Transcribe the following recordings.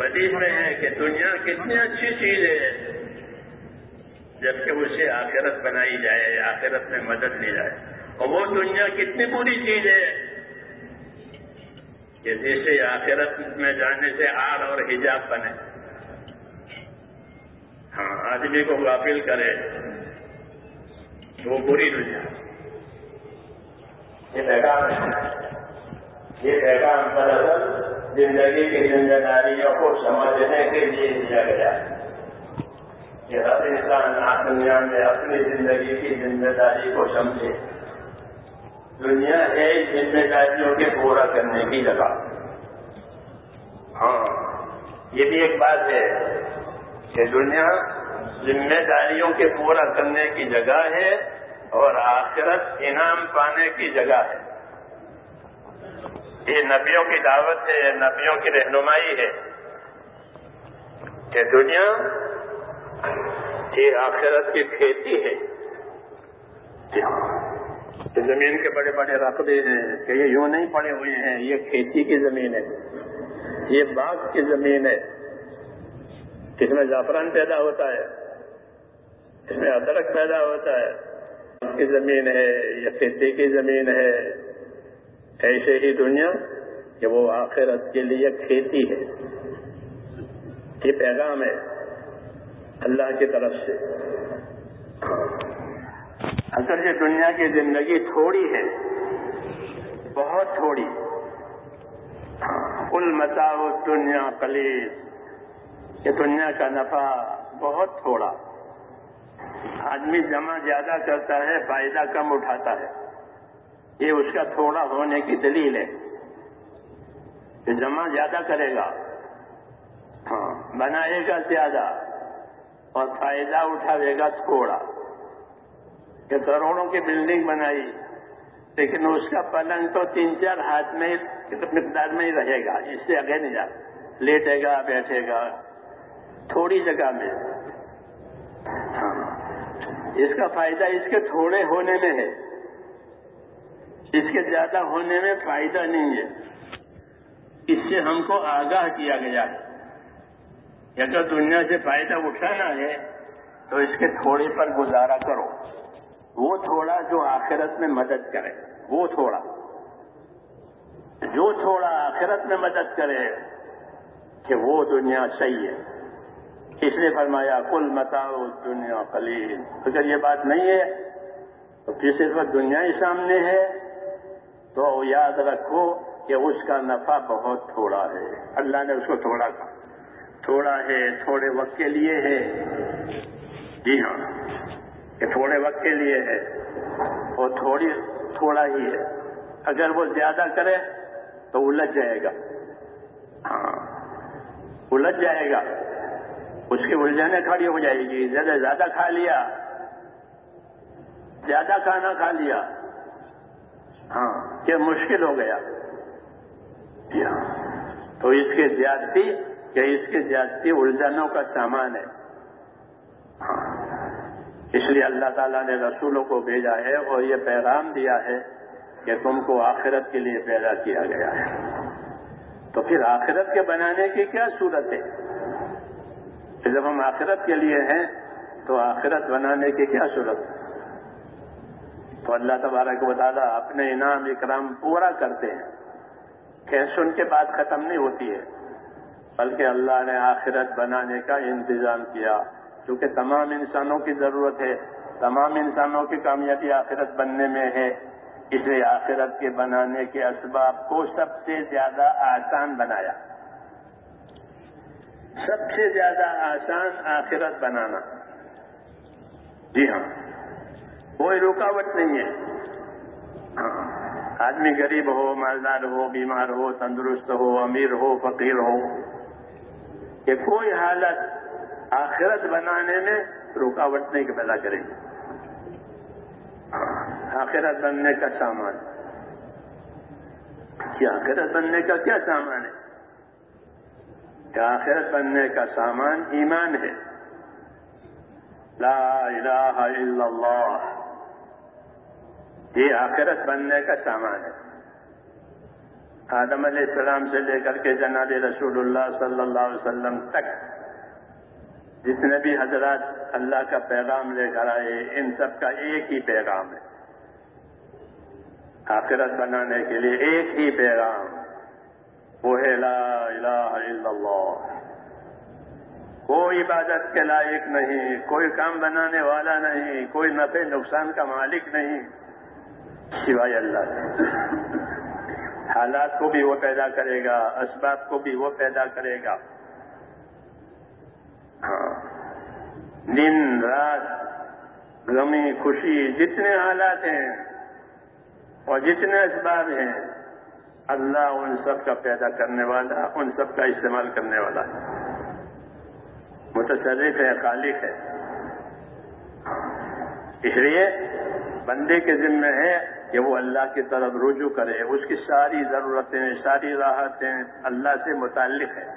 حدیث میں ہے کہ دنیا کتنی اچھی چیز ہے۔ جبکہ اسے آخرت بنائی جائے، آخرت میں مدد لی جائے۔ اور وہ دنیا کتنی بری چیز ہے۔ کہ جسے آخرت میں جانے سے آر اور حجاب بنے۔ ہاں آدمی کو غافل کرے۔ وہ بری دنیا۔ یہ پیغام ہے۔ یہ پیغام دراصل زندگی کی ذمہ داریوں کو سمجھنے کے لیے دیا گیا۔ کہ ہر انسان دنیا میں اپنی زندگی کی ذمہ داری کو سمجھے۔ دنیا ہے ذمہ داریوں کے پورا کرنے کی جگہ۔ ہاں یہ بھی ایک بات ہے کہ دنیا ذمہ داریوں کے پورا کرنے کی جگہ ہے اور آخرت انعام پانے کی جگہ ہے۔ یہ نبیوں کی دعوت ہے، یہ نبیوں کی رہنمائی ہے۔ کہ دنیا یہ آخرت کی کھیتی ہے۔ زمین کے بڑے بڑے رقبے ہیں کہ یہ یوں نہیں پڑے ہوئے ہیں، یہ کھیتی کی زمین ہے۔ یہ باغ کی زمین ہے۔ اس میں زعفران پیدا ہوتا ہے، اس میں ادرک پیدا ہوتا ہے۔ کی زمین ہے یا کھیتی کی زمین ہے۔ ایسے ہی دنیا کہ وہ آخرت کے لیے کھیتی ہے۔ یہ پیغام ہے اللہ کی طرف سے۔ اصل یہ دنیا کی زندگی تھوڑی ہے، بہت تھوڑی۔ کل متاؤ دنیا کلیز یہ دنیا کا نفع بہت تھوڑا۔ آدمی جمع زیادہ کرتا ہے، فائدہ کم اٹھاتا ہے۔ یہ اس کا تھوڑا ہونے کی دلیل ہے کہ جمع زیادہ کرے گا۔ ہاں بنائے گا زیادہ اور فائدہ اٹھاوے گا تھوڑا۔ کہ کروڑوں کی بلڈنگ بنائی، لیکن اس کا پلنگ تو تین چار ہاتھ میں مقدار میں ہی رہے گا، اس سے آگے نہیں جا۔ لیٹے گا، بیٹھے گا، تھوڑی جگہ میں۔ ہاں اس کا فائدہ اس کے تھوڑے ہونے میں ہے۔ اس کے زیادہ ہونے میں فائدہ نہیں ہے۔ اس سے ہم کو آگاہ کیا گیا۔ ہے اگر دنیا سے فائدہ اٹھانا ہے، تو اس کے تھوڑے پر گزارا کرو۔ وہ تھوڑا جو آخرت میں مدد کرے، وہ تھوڑا۔ جو تھوڑا آخرت میں مدد کرے کہ وہ دنیا صحیح ہے۔ اس نے فرمایا کل متاؤ دنیا خلیل اگر یہ بات نہیں ہے، تو پھر اس وقت دنیا ہی سامنے ہے۔ تو یاد رکھو کہ اس کا نفع بہت تھوڑا ہے۔ اللہ نے اس کو تھوڑا کہا۔ تھوڑا ہے، تھوڑے وقت کے لیے ہے۔ جی ہاں کہ تھوڑے وقت کے لیے ہے۔ اور تھوڑی، تھوڑا ہی ہے۔ اگر وہ زیادہ کرے تو الجھ جائے گا۔ ہاں الجھ جائے گا۔ اس کی الجھنیں کھڑی ہو جائے گی۔ زیادہ زیادہ کھا لیا۔ زیادہ کھانا کھا لیا۔ ہاں کہ مشکل ہو گیا۔ جی ہاں۔ تو اس کی زیادتی، کہ اس کی زیادتی الجھنوں کا سامان ہے۔ ہاں۔ اس لیے اللہ تعالیٰ نے رسولوں کو بھیجا ہے اور یہ پیغام دیا ہے کہ تم کو آخرت کے لیے پیدا کیا گیا ہے۔ تو پھر آخرت کے بنانے کی کیا صورت ہے؟ کہ جب ہم آخرت کے لیے ہیں تو آخرت بنانے کی کیا صورت ہے؟ تو اللہ تبارک و تعالیٰ اپنے انعام اکرام پورا کرتے ہیں۔ کہ سن کے بات ختم نہیں ہوتی ہے، بلکہ اللہ نے آخرت بنانے کا انتظام کیا۔ کیونکہ تمام انسانوں کی ضرورت ہے، تمام انسانوں کی کامیابی آخرت بننے میں ہے۔ اس لیے آخرت کے بنانے کے اسباب کو سب سے زیادہ آسان بنایا۔ سب سے زیادہ آسان آخرت بنانا۔ جی ہاں۔ کوئی رکاوٹ نہیں ہے۔ آدمی غریب ہو، مالدار ہو، بیمار ہو، تندرست ہو، امیر ہو، فقیر ہو، کہ کوئی حالت آخرت بنانے میں رکاوٹ نہیں پیدا کرے۔ گی آخرت بننے کا سامان۔ کیا آخرت بننے کا کیا سامان ہے؟ کیا آخرت بننے کا سامان ایمان ہے۔ لا الہ الا اللہ۔ یہ آخرت بننے کا سامان ہے۔ آدم علیہ السلام سے لے کر کے جناب رسول اللہ صلی اللہ علیہ وسلم تک جتنے بھی حضرات اللہ کا پیغام لے کر آئے، ان سب کا ایک ہی پیغام ہے۔ آخرت بنانے کے لیے ایک ہی پیغام، وہ ہے لا الہ الا اللہ۔ کوئی عبادت کے لائق نہیں، کوئی کام بنانے والا نہیں، کوئی نفع نقصان کا مالک نہیں۔ سوائے اللہ سے حالات کو بھی وہ پیدا کرے گا، اسباب کو بھی وہ پیدا کرے گا۔ ہاں۔ دن، رات، غمی، خوشی، جتنے حالات ہیں اور جتنے اسباب ہیں، اللہ ان سب کا پیدا کرنے والا، ان سب کا استعمال کرنے والا متصرف ہے، خالق ہے۔ ہاں۔ اس لیے بندے کے ذمے ہے کہ وہ اللہ کی طرف رجوع کرے، اس کی ساری ضرورتیں، ساری راحتیں اللہ سے متعلق ہیں۔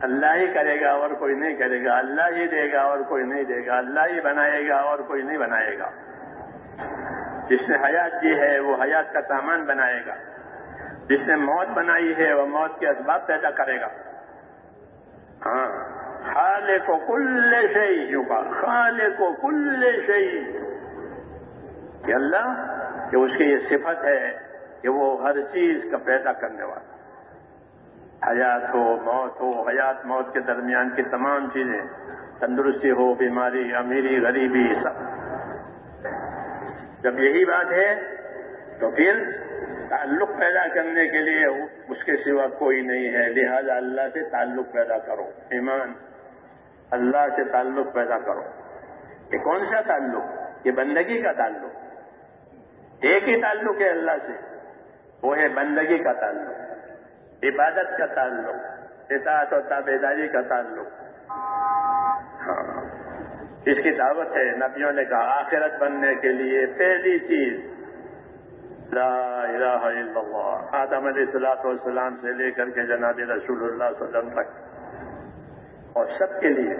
اللہ ہی کرے گا اور کوئی نہیں کرے گا، اللہ ہی دے گا اور کوئی نہیں دے گا، اللہ ہی بنائے گا اور کوئی نہیں بنائے گا۔ جس نے حیات دی ہے، وہ حیات کا سامان بنائے گا۔ جس نے موت بنائی ہے، وہ موت کے اسباب پیدا کرے گا۔ ہاں۔ خالے کو کل شہی کا خالے کو کل شہی کہ اللہ کہ اس کی یہ صفت ہے کہ وہ ہر چیز کا پیدا کرنے والا حیات ہو، موت ہو، حیات موت کے درمیان کی تمام چیزیں، تندرستی ہو، بیماری، امیری، غریبی، سب۔ جب یہی بات ہے تو پھر تعلق پیدا کرنے کے لیے اس کے سوا کوئی نہیں ہے۔ لہذا اللہ سے تعلق پیدا کرو، ایمان۔ اللہ سے تعلق پیدا کرو۔ یہ کون سا تعلق؟ یہ بندگی کا تعلق۔ ایک ہی تعلق ہے اللہ سے، وہ ہے بندگی کا تعلق، عبادت کا تعلق، اطاعت و تابے داری کا تعلق۔ ہاں اس کی دعوت ہے، نبیوں نے کہا، آخرت بننے کے لیے پہلی چیز۔ لا الہ الا اللہ۔ آدم علیہ السلاط والسلام سے لے کر کے جناب رسول اللہ صلی اللہ علیہ وسلم تک۔ اور سب کے لیے،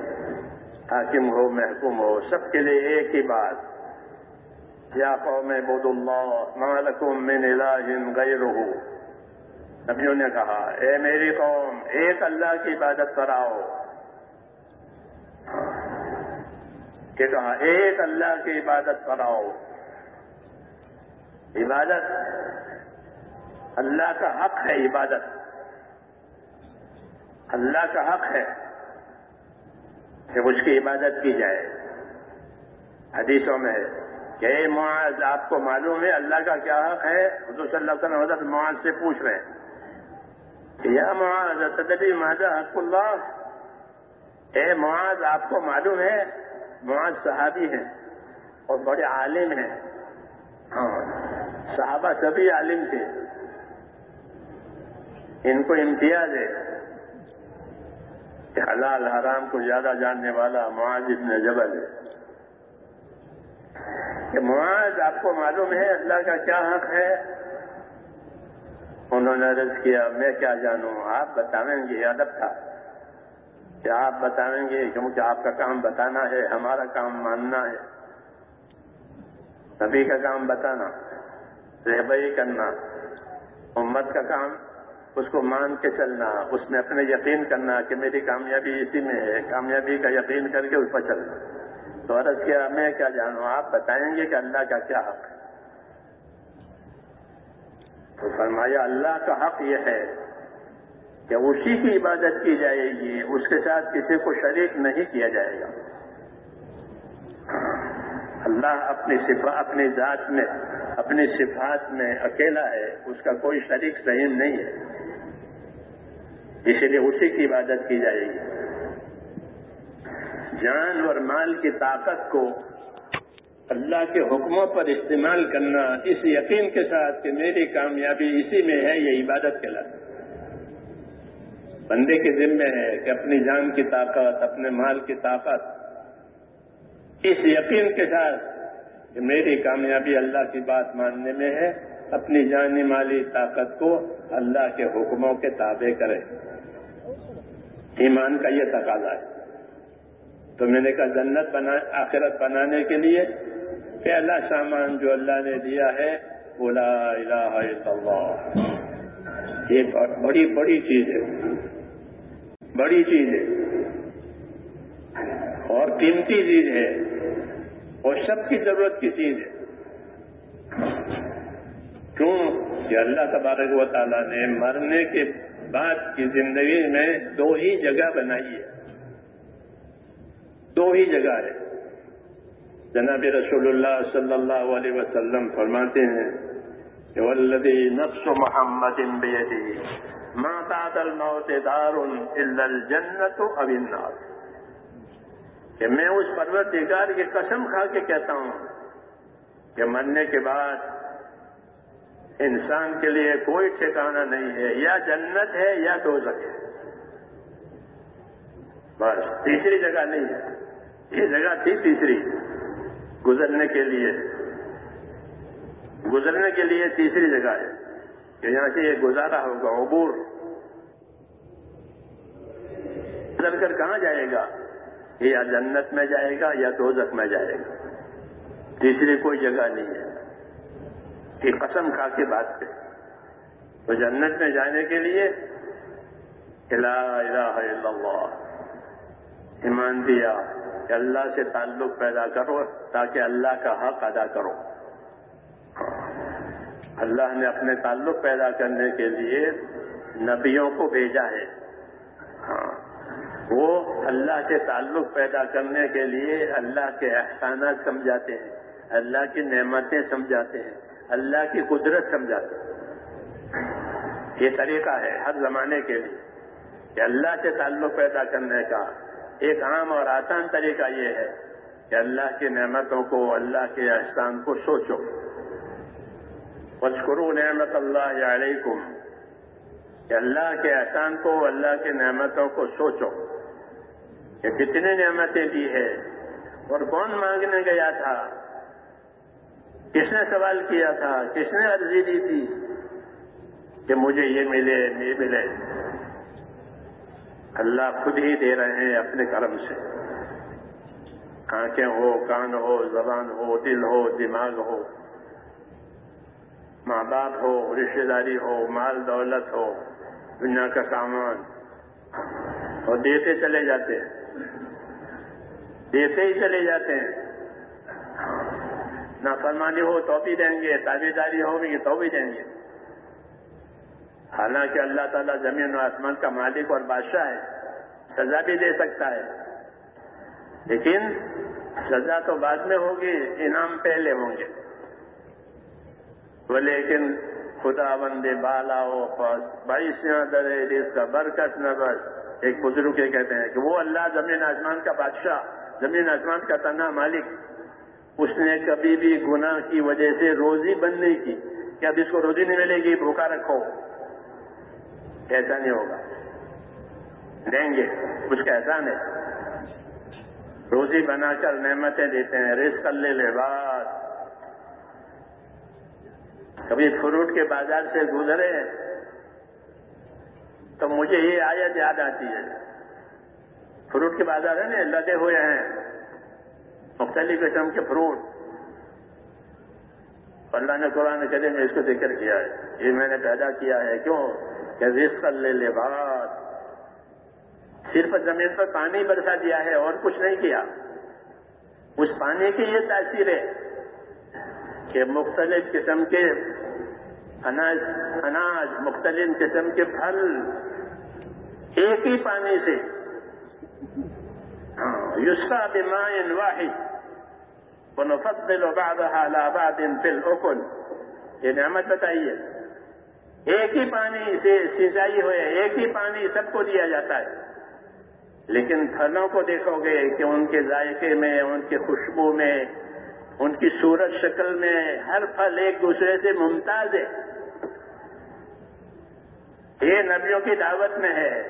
حاکم ہو، محکوم ہو، سب کے لیے ایک ہی بات۔ یا قوم بود اللہ مالکم من الہ غیرہ۔ نبیوں نے کہا، اے میری قوم، ایک اللہ کی عبادت کراؤ کہ کہا، ایک اللہ کی عبادت کراؤ عبادت اللہ کا حق ہے، عبادت۔ اللہ کا حق ہے کہ اس کی عبادت کی جائے۔ حدیثوں میں کہ معاذ، آپ کو معلوم ہے اللہ کا کیا حق ہے؟ حضور صلی اللہ علیہ وسلم حضرت معاذ سے پوچھ رہے ہیں کہ یا معاذ تدبی ماذا حق اللہ؟ اے معاذ، آپ کو معلوم ہے معاذ صحابی ہیں اور بڑے عالم ہیں۔ ہاں صحابہ سبھی عالم تھے۔ ان کو امتیاز ہے کہ حلال حرام کو زیادہ جاننے والا معاذ ابن جبل ہے۔ کہ معاذ، آپ کو معلوم ہے اللہ کا کیا حق ہے؟ انہوں نے عرض کیا، میں کیا جانوں؟ آپ بتائیں گے ادب تھا۔ کہ آپ بتائیں گے، کیونکہ آپ کا کام بتانا ہے، ہمارا کام ماننا ہے۔ نبی کا کام بتانا، رہبری کرنا، امت کا کام، اس کو مان کے چلنا، اس میں اپنے یقین کرنا کہ میری کامیابی اسی میں ہے۔ کامیابی کا یقین کر کے اس پر چلنا۔ تو عرض کیا میں کیا جانوں آپ بتائیں گے کہ اللہ کا کیا حق ہے؟ تو فرمایا، اللہ کا حق یہ ہے کہ اسی کی عبادت کی جائے گی، اس کے ساتھ کسی کو شریک نہیں کیا جائے گا۔ اللہ اپنی صفا، اپنی ذات میں، اپنی صفات میں اکیلا ہے، اس کا کوئی شریک صحیح نہیں ہے۔ اسی لیے اسی کی عبادت کی جائے گی۔ جان اور مال کی طاقت کو اللہ کے حکموں پر استعمال کرنا اس یقین کے ساتھ کہ میری کامیابی اسی میں ہے، یہ عبادت کے لیے بندے کے ذمے ہے کہ اپنی جان کی طاقت، اپنے مال کی طاقت۔ اس یقین کے ساتھ کہ میری کامیابی اللہ کی بات ماننے میں ہے، اپنی جانی مالی طاقت کو اللہ کے حکموں کے تابع کرے۔ ایمان کا یہ تقاضا ہے۔ تو میں نے کہا جنت بنا، آخرت بنانے کے لیے پہلا سامان جو اللہ نے دیا ہے بولا الہ الا اللہ یہ بڑی بڑی چیز ہے۔ بڑی چیز ہے۔ اور قیمتی چیز ہے۔ اور سب کی ضرورت کی چیز ہے۔ کیوں کہ اللہ تبارک و تعالیٰ نے مرنے کے بعد کی زندگی میں دو ہی جگہ بنائی ہے۔ دو ہی جگہ ہے۔ جناب رسول اللہ صلی اللہ علیہ وسلم فرماتے ہیں کہ نفس محمد ما بعد الموت دار الا الجنت او النار۔ کہ میں اس پروردگار کی قسم کھا کے کہتا ہوں کہ مرنے کے بعد انسان کے لیے کوئی ٹھکانا نہیں ہے، یا جنت ہے یا دوزخ ہے۔ بس تیسری جگہ نہیں ہے۔ یہ جگہ تھی تیسری گزرنے کے لیے۔ گزرنے کے لیے تیسری جگہ ہے۔ کہ یہاں سے یہ گزارا ہوگا، عبور۔ گزر کر کہاں جائے گا؟ یا جنت میں جائے گا یا دوزخ میں جائے گا۔ تیسری کوئی جگہ نہیں ہے۔ کہ قسم کھا کے بات پہ تو جنت میں جانے کے لیے الہ الہ الا اللہ۔ ایمان دیا۔ کہ اللہ سے تعلق پیدا کرو تاکہ اللہ کا حق ادا کرو۔ اللہ نے اپنے تعلق پیدا کرنے کے لیے نبیوں کو بھیجا ہے۔ وہ اللہ سے تعلق پیدا کرنے کے لیے اللہ کے احسانات سمجھاتے ہیں، اللہ کی نعمتیں سمجھاتے ہیں، اللہ کی قدرت سمجھاتے ہیں۔ یہ طریقہ ہے ہر زمانے کے لیے کہ اللہ سے تعلق پیدا کرنے کا ایک عام اور آسان طریقہ یہ ہے کہ اللہ کی نعمتوں کو اللہ کے احسان کو سوچو۔ وشکرو نعمت اللہ علیکم کہ اللہ کے احسان کو، اللہ کی نعمتوں کو سوچو۔ کہ کتنی نعمتیں دی ہے اور کون مانگنے گیا تھا؟ کس نے سوال کیا تھا؟ کس نے عرضی دی تھی؟ کہ مجھے یہ ملے یہ ملے۔ اللہ خود ہی دے رہے ہیں اپنے کرم سے۔ آنکھیں ہو، کان ہو، زبان ہو، دل ہو، دماغ ہو۔ ماں باپ ہو رشتے داری ہو، مال دولت ہو، دنیا کا سامان۔ اور دیتے چلے جاتے ہیں۔ دیتے ہی چلے جاتے ہیں۔ نہ فرمانی ہو تو بھی دیں گے تابے داری ہوگی تو بھی دیں گے۔ حالانکہ اللہ تعالیٰ زمین و آسمان کا مالک اور بادشاہ ہے، سزا بھی دے سکتا ہے۔ لیکن سزا تو بعد میں ہوگی، انعام پہلے ہوں گے۔ وہ لیکن خدا بندے، بالا ہو بائیسیاں درے اس کا برکت نہ بس۔ ایک بزرگ کے کہتے ہیں کہ وہ اللہ زمین آسمان کا بادشاہ، زمین آسمان کا تنہا مالک۔ اس نے کبھی بھی گناہ کی وجہ سے روزی بند نہیں کی۔ کہ اب اس کو روزی نہیں ملے گی، بھوکا رکھو۔ ایسا نہیں ہوگا۔ دیں گے۔ کچھ کا احسان ہے روزی بنا کر نعمتیں دیتے ہیں ریس کر لے لے کبھی فروٹ کے بازار سے گزرے تو مجھے یہ آیت یاد آتی ہے۔ فروٹ کے بازار ہے نا، لدے ہوئے ہیں۔ مختلف قسم کے فروٹ۔ اللہ نے قرآن کرے میں اس کو ذکر کیا ہے۔ یہ میں نے پیدا کیا ہے۔ کیوں؟ کہ رزق لے لے صرف زمین پر پانی برسا دیا ہے، اور کچھ نہیں کیا۔ اس پانی کی یہ تاثیر ہے کہ مختلف قسم کے اناج اناج، مختلف قسم کے پھل ایک ہی پانی سے یسا بمائن واحد۔ ونفضل بعضها على بعض في الاكل یہ نعمت بتائیے۔ ایک ہی پانی سے سینچائی ہوئے، ایک ہی پانی سب کو دیا جاتا ہے۔ لیکن پھلوں کو دیکھو گے کہ ان کے ذائقے میں، ان کی خوشبو میں، ان کی صورت شکل میں ہر پھل ایک دوسرے سے ممتاز ہے۔ یہ نبیوں کی دعوت میں ہے۔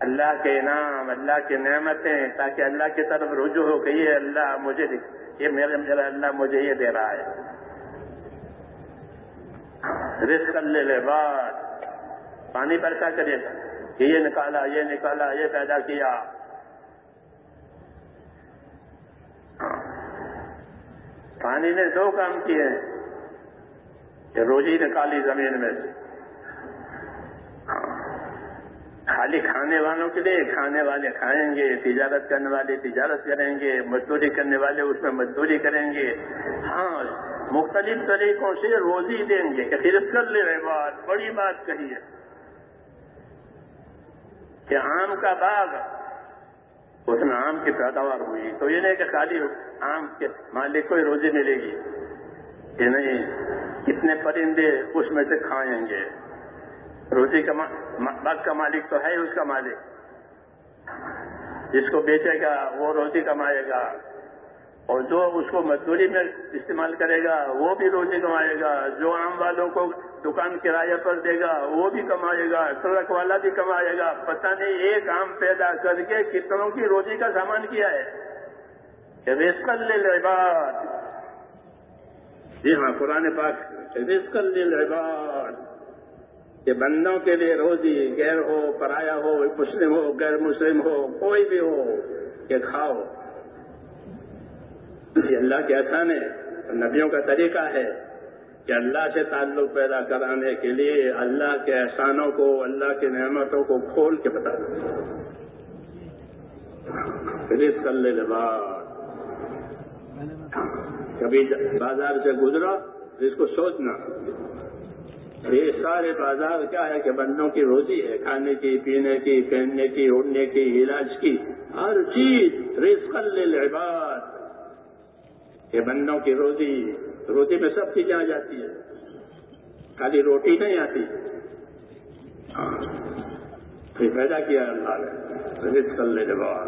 اللہ کے انعام اللہ کی نعمتیں، تاکہ اللہ کی طرف رجوع ہو کہ یہ اللہ مجھے یہ میرا میرا اللہ مجھے یہ دے رہا ہے۔ رزق لے لے بات پانی برسا کرے؟ کہ یہ نکالا یہ نکالا، یہ پیدا کیا۔ پانی نے دو کام کیے۔ کہ روزی نکالی زمین میں۔ سے خالی کھانے والوں کے لیے کھانے والے کھائیں گے، تجارت کرنے والے تجارت کریں گے، مزدوری کرنے والے اس میں مزدوری کریں گے۔ ہاں مختلف طریقوں سے روزی دیں گے، کہ کر لے رہے بات، بڑی بات کہی ہے کہ آم کا باغ، اس میں آم کی پیداوار ہوئی۔ تو یہ نہیں کہ خالی آم کے مالک کو ہی روزی ملے گی۔ کہ نہیں، کتنے پرندے اس میں سے کھائیں گے۔ روزی کا باغ کا مالک تو ہے اس کا مالک۔ جس کو بیچے گا، وہ روزی کمائے گا۔ اور جو اس کو مزدوری میں استعمال کرے گا، وہ بھی روزی کمائے گا، جو عام والوں کو دکان کرایہ پر دے گا، وہ بھی کمائے گا، ٹرک والا بھی کمائے گا۔ پتہ نہیں ایک آم پیدا کر کے کتنوں کی روزی کا سامان کیا ہے۔ کہ رسکل للعباد۔ جی ہاں قرآن پاک رسکل للعباد۔ کہ بندوں کے لیے روزی، غیر ہو، پرایا ہو، مسلم ہو، غیر مسلم ہو، کوئی بھی ہو، کہ کھاؤ۔ یہ اللہ کے احسان ہے، نبیوں کا طریقہ ہے کہ اللہ سے تعلق پیدا کرانے کے لیے اللہ کے احسانوں کو، اللہ کی نعمتوں کو کھول کے بتا دو۔ رس کر کبھی بازار سے گزرا اس کو سوچنا۔ یہ سارے بازار کیا ہے کہ بندوں کی روزی ہے، کھانے کی، پینے کی، پہننے کی، اڑنے کی، علاج کی۔ ہر چیز رزق للعباد کہ بندوں کی روزی روزی میں سب چیزیں آ جاتی ہے۔ خالی روٹی نہیں آتی۔ ہاں۔ پھر پیدا کیا اللہ نے۔ رزق للعباد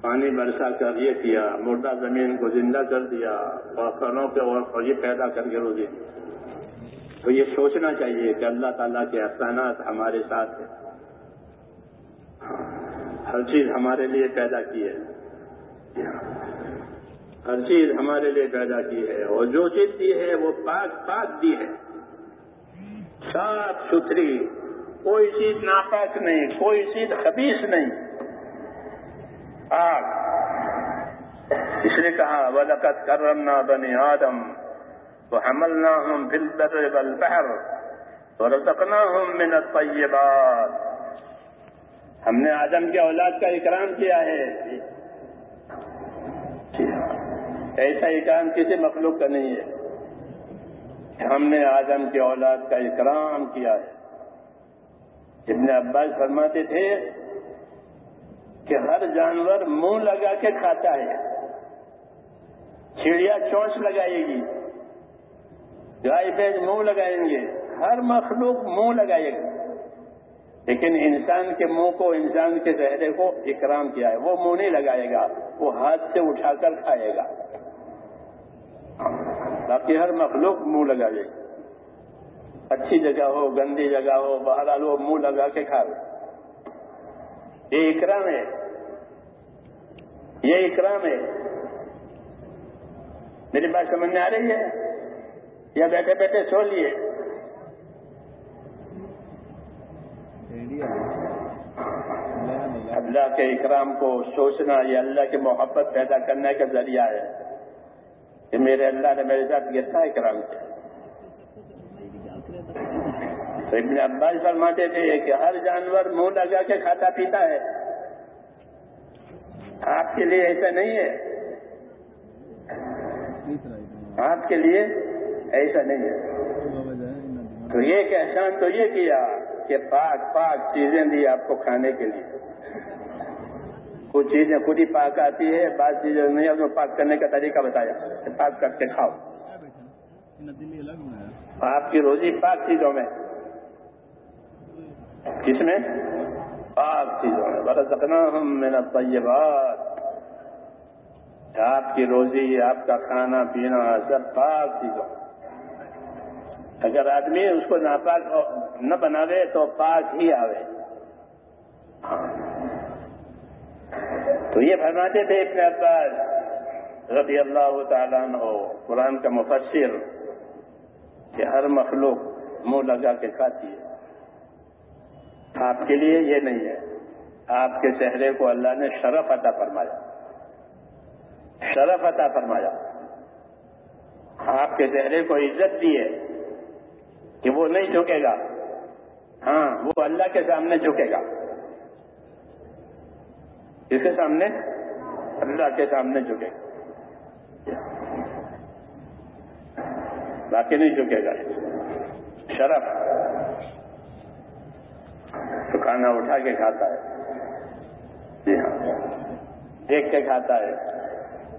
پانی برسا کر یہ کیا، مردہ زمین کو زندہ کر دیا اور کنوں کے اور یہ پیدا کر کے روزی۔ تو یہ سوچنا چاہیے کہ اللہ تعالیٰ کے احسانات ہمارے ساتھ ہیں۔ ہاں۔ ہر چیز ہمارے لیے پیدا کی ہے۔ ہر چیز ہمارے لیے پیدا کی ہے اور جو چیز دی ہے وہ پاک پاک دی ہے۔ صاف ستھری، کوئی چیز ناپاک نہیں، کوئی چیز خبیص نہیں۔ آگ اس نے کہا ولقت کرمنا بنی آدم تو حملنا ہوں بل بر بل بہر تو رزقنا ہوں منت طیبات ہم نے آدم کی اولاد کا اکرام کیا ہے۔ ایسا اکرام کسی مخلوق کا نہیں ہے ہم نے آدم کی اولاد کا اکرام کیا ہے۔ ابن عباس فرماتے تھے کہ ہر جانور منہ لگا کے کھاتا ہے، چڑیا چونچ لگائے گی، گائے بھیج منہ لگائیں گے، ہر مخلوق منہ لگائے گا لیکن انسان کے منہ کو، انسان کے چہرے کو اکرام کیا ہے، وہ منہ نہیں لگائے گا، وہ ہاتھ سے اٹھا کر کھائے گا۔ باقی ہر مخلوق منہ لگائے اچھی جگہ ہو، گندی جگہ ہو باہر وہ منہ لگا کے کھا یہ اکرام ہے۔ یہ اکرام ہے۔ میری بات سمجھ میں آ رہی ہے؟ یا بیٹھے بیٹھے سو لیے؟ اللہ کے اکرام کو سوچنا، یہ اللہ کی محبت پیدا کرنے کا ذریعہ ہے۔ کہ میرے اللہ نے میرے ساتھ کتنا اکرام کیا تو ابن عباس فرماتے تھے کہ ہر جانور منہ لگا کے کھاتا پیتا ہے۔ آپ کے لیے ایسا نہیں ہے۔ آپ کے لیے ایسا نہیں ہے۔ تو یہ احسان تو یہ کیا کہ پاک پاک چیزیں دی آپ کو کھانے کے لیے۔ کچھ چیزیں خود ہی پاک آتی ہے، بعض چیزیں نہیں اس کو پاک کرنے کا طریقہ بتایا۔ پاک کر کے کھاؤ۔ آپ کی روزی پاک چیزوں میں۔ کس میں؟ پاک چیزوں میں۔ برسنا ہم میرا طیبات آپ کی روزی، آپ کا کھانا، پینا، سب پاک چیزوں۔ اگر آدمی اس کو ناپاک نہ بناوے تو پاک ہی آوے۔ ہاں۔ تو یہ فرماتے تھے ابن عباس رضی اللہ تعالیٰ عنہ، قرآن کا مفسر، کہ ہر مخلوق منہ لگا کے کھاتی ہے۔ آپ کے لیے یہ نہیں ہے۔ آپ کے چہرے کو اللہ نے شرف عطا فرمایا۔ شرف عطا فرمایا۔ آپ کے چہرے کو عزت دی ہے کہ وہ نہیں جھکے گا۔ ہاں وہ اللہ کے سامنے جھکے گا۔ کس کے سامنے اللہ کے سامنے جھکے۔ گا باقی نہیں جھکے گا۔ شرف تو کھانا اٹھا کے کھاتا ہے۔ جی ہاں۔ دیکھ کے کھاتا ہے۔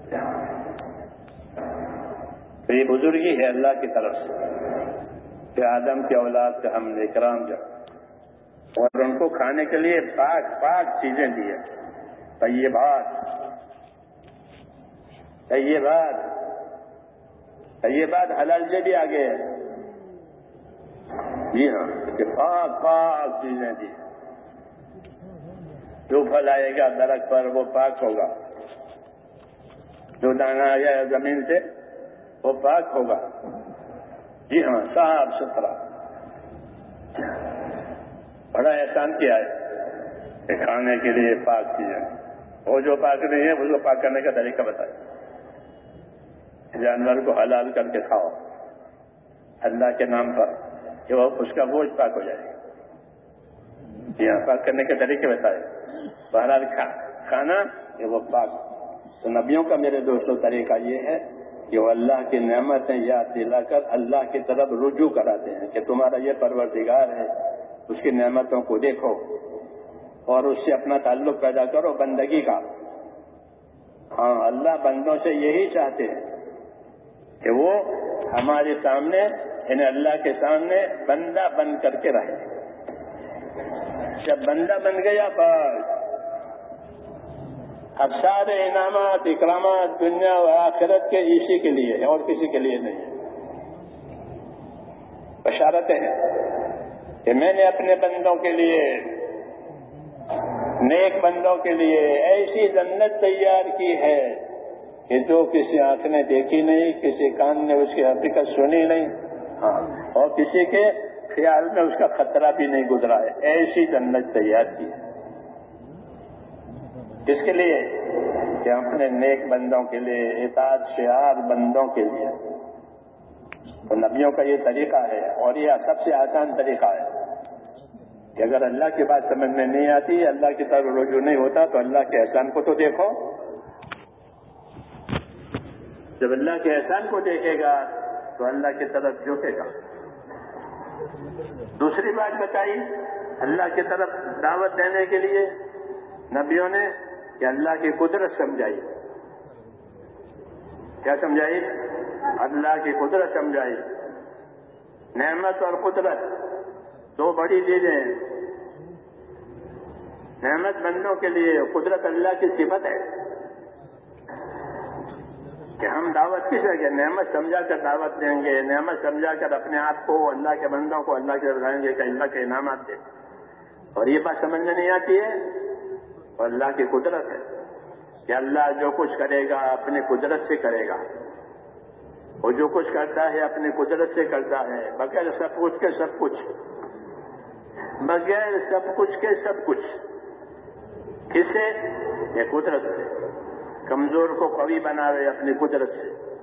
جی ہاں۔ تو یہ بزرگی ہے اللہ کی طرف سے۔ کہ آدم کے اولاد سے ہم نے کرام جب۔ اور ان کو کھانے کے لیے پاک پاک چیزیں دی ہیں۔ طیبات طیبات طیبات حلال سے بھی آگے ہے جی ہاں کہ پاک پاک چیزیں دی جو پھل آئے گا درخت پر وہ پاک ہوگا۔ جو دانا آ گیا زمین سے وہ پاک ہوگا۔ جی ہاں صاف ستھرا۔ بڑا احسان کیا ہے۔ کھانے کے لیے پاک چیزیں۔ وہ جو پاک نہیں ہے اس کو پاک کرنے کا طریقہ بتائے۔ جانور کو حلال کر کے کھاؤ۔ اللہ کے نام پر کہ وہ اس کا گوشت پاک ہو جائے۔ گا جی ہاں پاک کرنے کے طریقے بتائے۔ بہرحال کھانا کہ وہ پاک۔ تو نبیوں کا میرے دوستوں طریقہ یہ ہے کہ وہ اللہ کی نعمتیں یاد دلا کر اللہ کی طرف رجوع کراتے ہیں کہ تمہارا یہ پروردگار ہے، اس کی نعمتوں کو دیکھو۔ اور اس سے اپنا تعلق پیدا کرو بندگی کا۔ ہاں اللہ بندوں سے یہی چاہتے ہیں کہ وہ ہمارے سامنے یعنی اللہ کے سامنے بندہ بن کر کے رہے۔ جب بندہ بن گیا، بس۔ اب سارے انعامات، اکرامات دنیا و آخرت کے اسی کے لیے اور کسی کے لیے نہیں۔ بشارتیں ہیں کہ میں نے اپنے بندوں کے لیے نیک بندوں کے لیے ایسی جنت تیار کی ہے کہ جو کسی آنکھ نے دیکھی نہیں، کسی کان نے اس کی حقیقت سنی نہیں۔ ہاں اور کسی کے خیال میں اس کا خطرہ بھی نہیں گزرا ہے۔ ایسی جنت تیار کی۔ ہے کس کے لیے کہ اپنے نیک بندوں کے لیے، اطاعت شعار بندوں کے لیے۔ تو نبیوں کا یہ طریقہ ہے اور یہ سب سے آسان طریقہ ہے۔ کہ اگر اللہ کی بات سمجھ میں نہیں آتی، اللہ کی طرف رجوع نہیں ہوتا، تو اللہ کے احسان کو تو دیکھو۔ جب اللہ کے احسان کو دیکھے گا، تو اللہ کی طرف جھکے گا۔ دوسری بات بتائی، اللہ کی طرف دعوت دینے کے لیے نبیوں نے کہ اللہ کی قدرت سمجھائی۔ کیا سمجھائی؟ اللہ کی قدرت سمجھائی۔ نعمت اور قدرت۔ دو بڑی چیزیں نعمت بندوں کے لیے قدرت اللہ کی صفت ہے۔ کہ ہم دعوت کس ہے نعمت سمجھا کر دعوت دیں گے، نعمت سمجھا کر اپنے آپ کو، اللہ کے بندوں کو اللہ کے بتائیں گے کہ اللہ کے انعامات دیں۔ اور یہ بات سمجھ میں نہیں آتی ہے؟ اور اللہ کی قدرت ہے۔ کہ اللہ جو کچھ کرے گا، اپنی قدرت سے کرے گا۔ وہ جو کچھ کرتا ہے، اپنی قدرت سے کرتا ہے۔ بغیر سب کچھ کے سب کچھ۔ بغیر سب کچھ کے سب کچھ۔ کس سے؟ یہ قدرت سے۔ کمزور کو قوی بناوے اپنی قدرت سے۔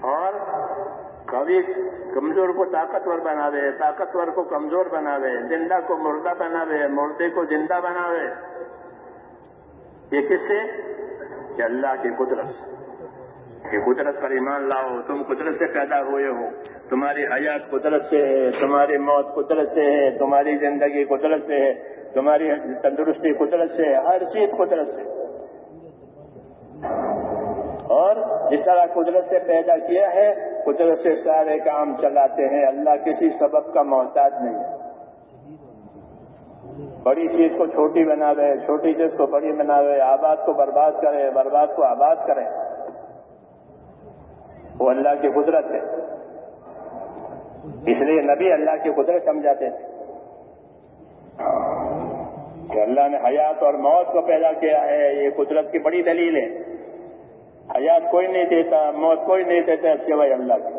اور قوی کمزور کو طاقتور بناوے طاقتور کو کمزور بناوے زندہ کو مردہ بناوے مردے کو زندہ بناوے یہ کس سے؟ کہ اللہ کی قدرت سے۔ کہ قدرت پر ایمان لاؤ، تم قدرت سے پیدا ہوئے ہو۔ تمہاری حیات قدرت سے ہے، تمہاری موت قدرت سے ہے، تمہاری زندگی قدرت سے ہے، تمہاری تندرستی قدرت سے ہے، ہر چیز قدرت سے۔ اور جس طرح قدرت سے پیدا کیا ہے، قدرت سے سارے کام چلاتے ہیں۔ اللہ کسی سبب کا محتاج نہیں۔ ہے بڑی چیز کو چھوٹی بناوے، چھوٹی چیز کو بڑی بناوے، آباد کو برباد کرے، برباد کو آباد کرے۔ وہ اللہ کی قدرت ہے۔ اس لیے نبی اللہ کی قدرت سمجھاتے تھے کہ اللہ نے حیات اور موت کو پیدا کیا ہے، یہ قدرت کی بڑی دلیل ہے۔ حیات کوئی نہیں دیتا، موت کوئی نہیں دیتا سوائے اللہ کی۔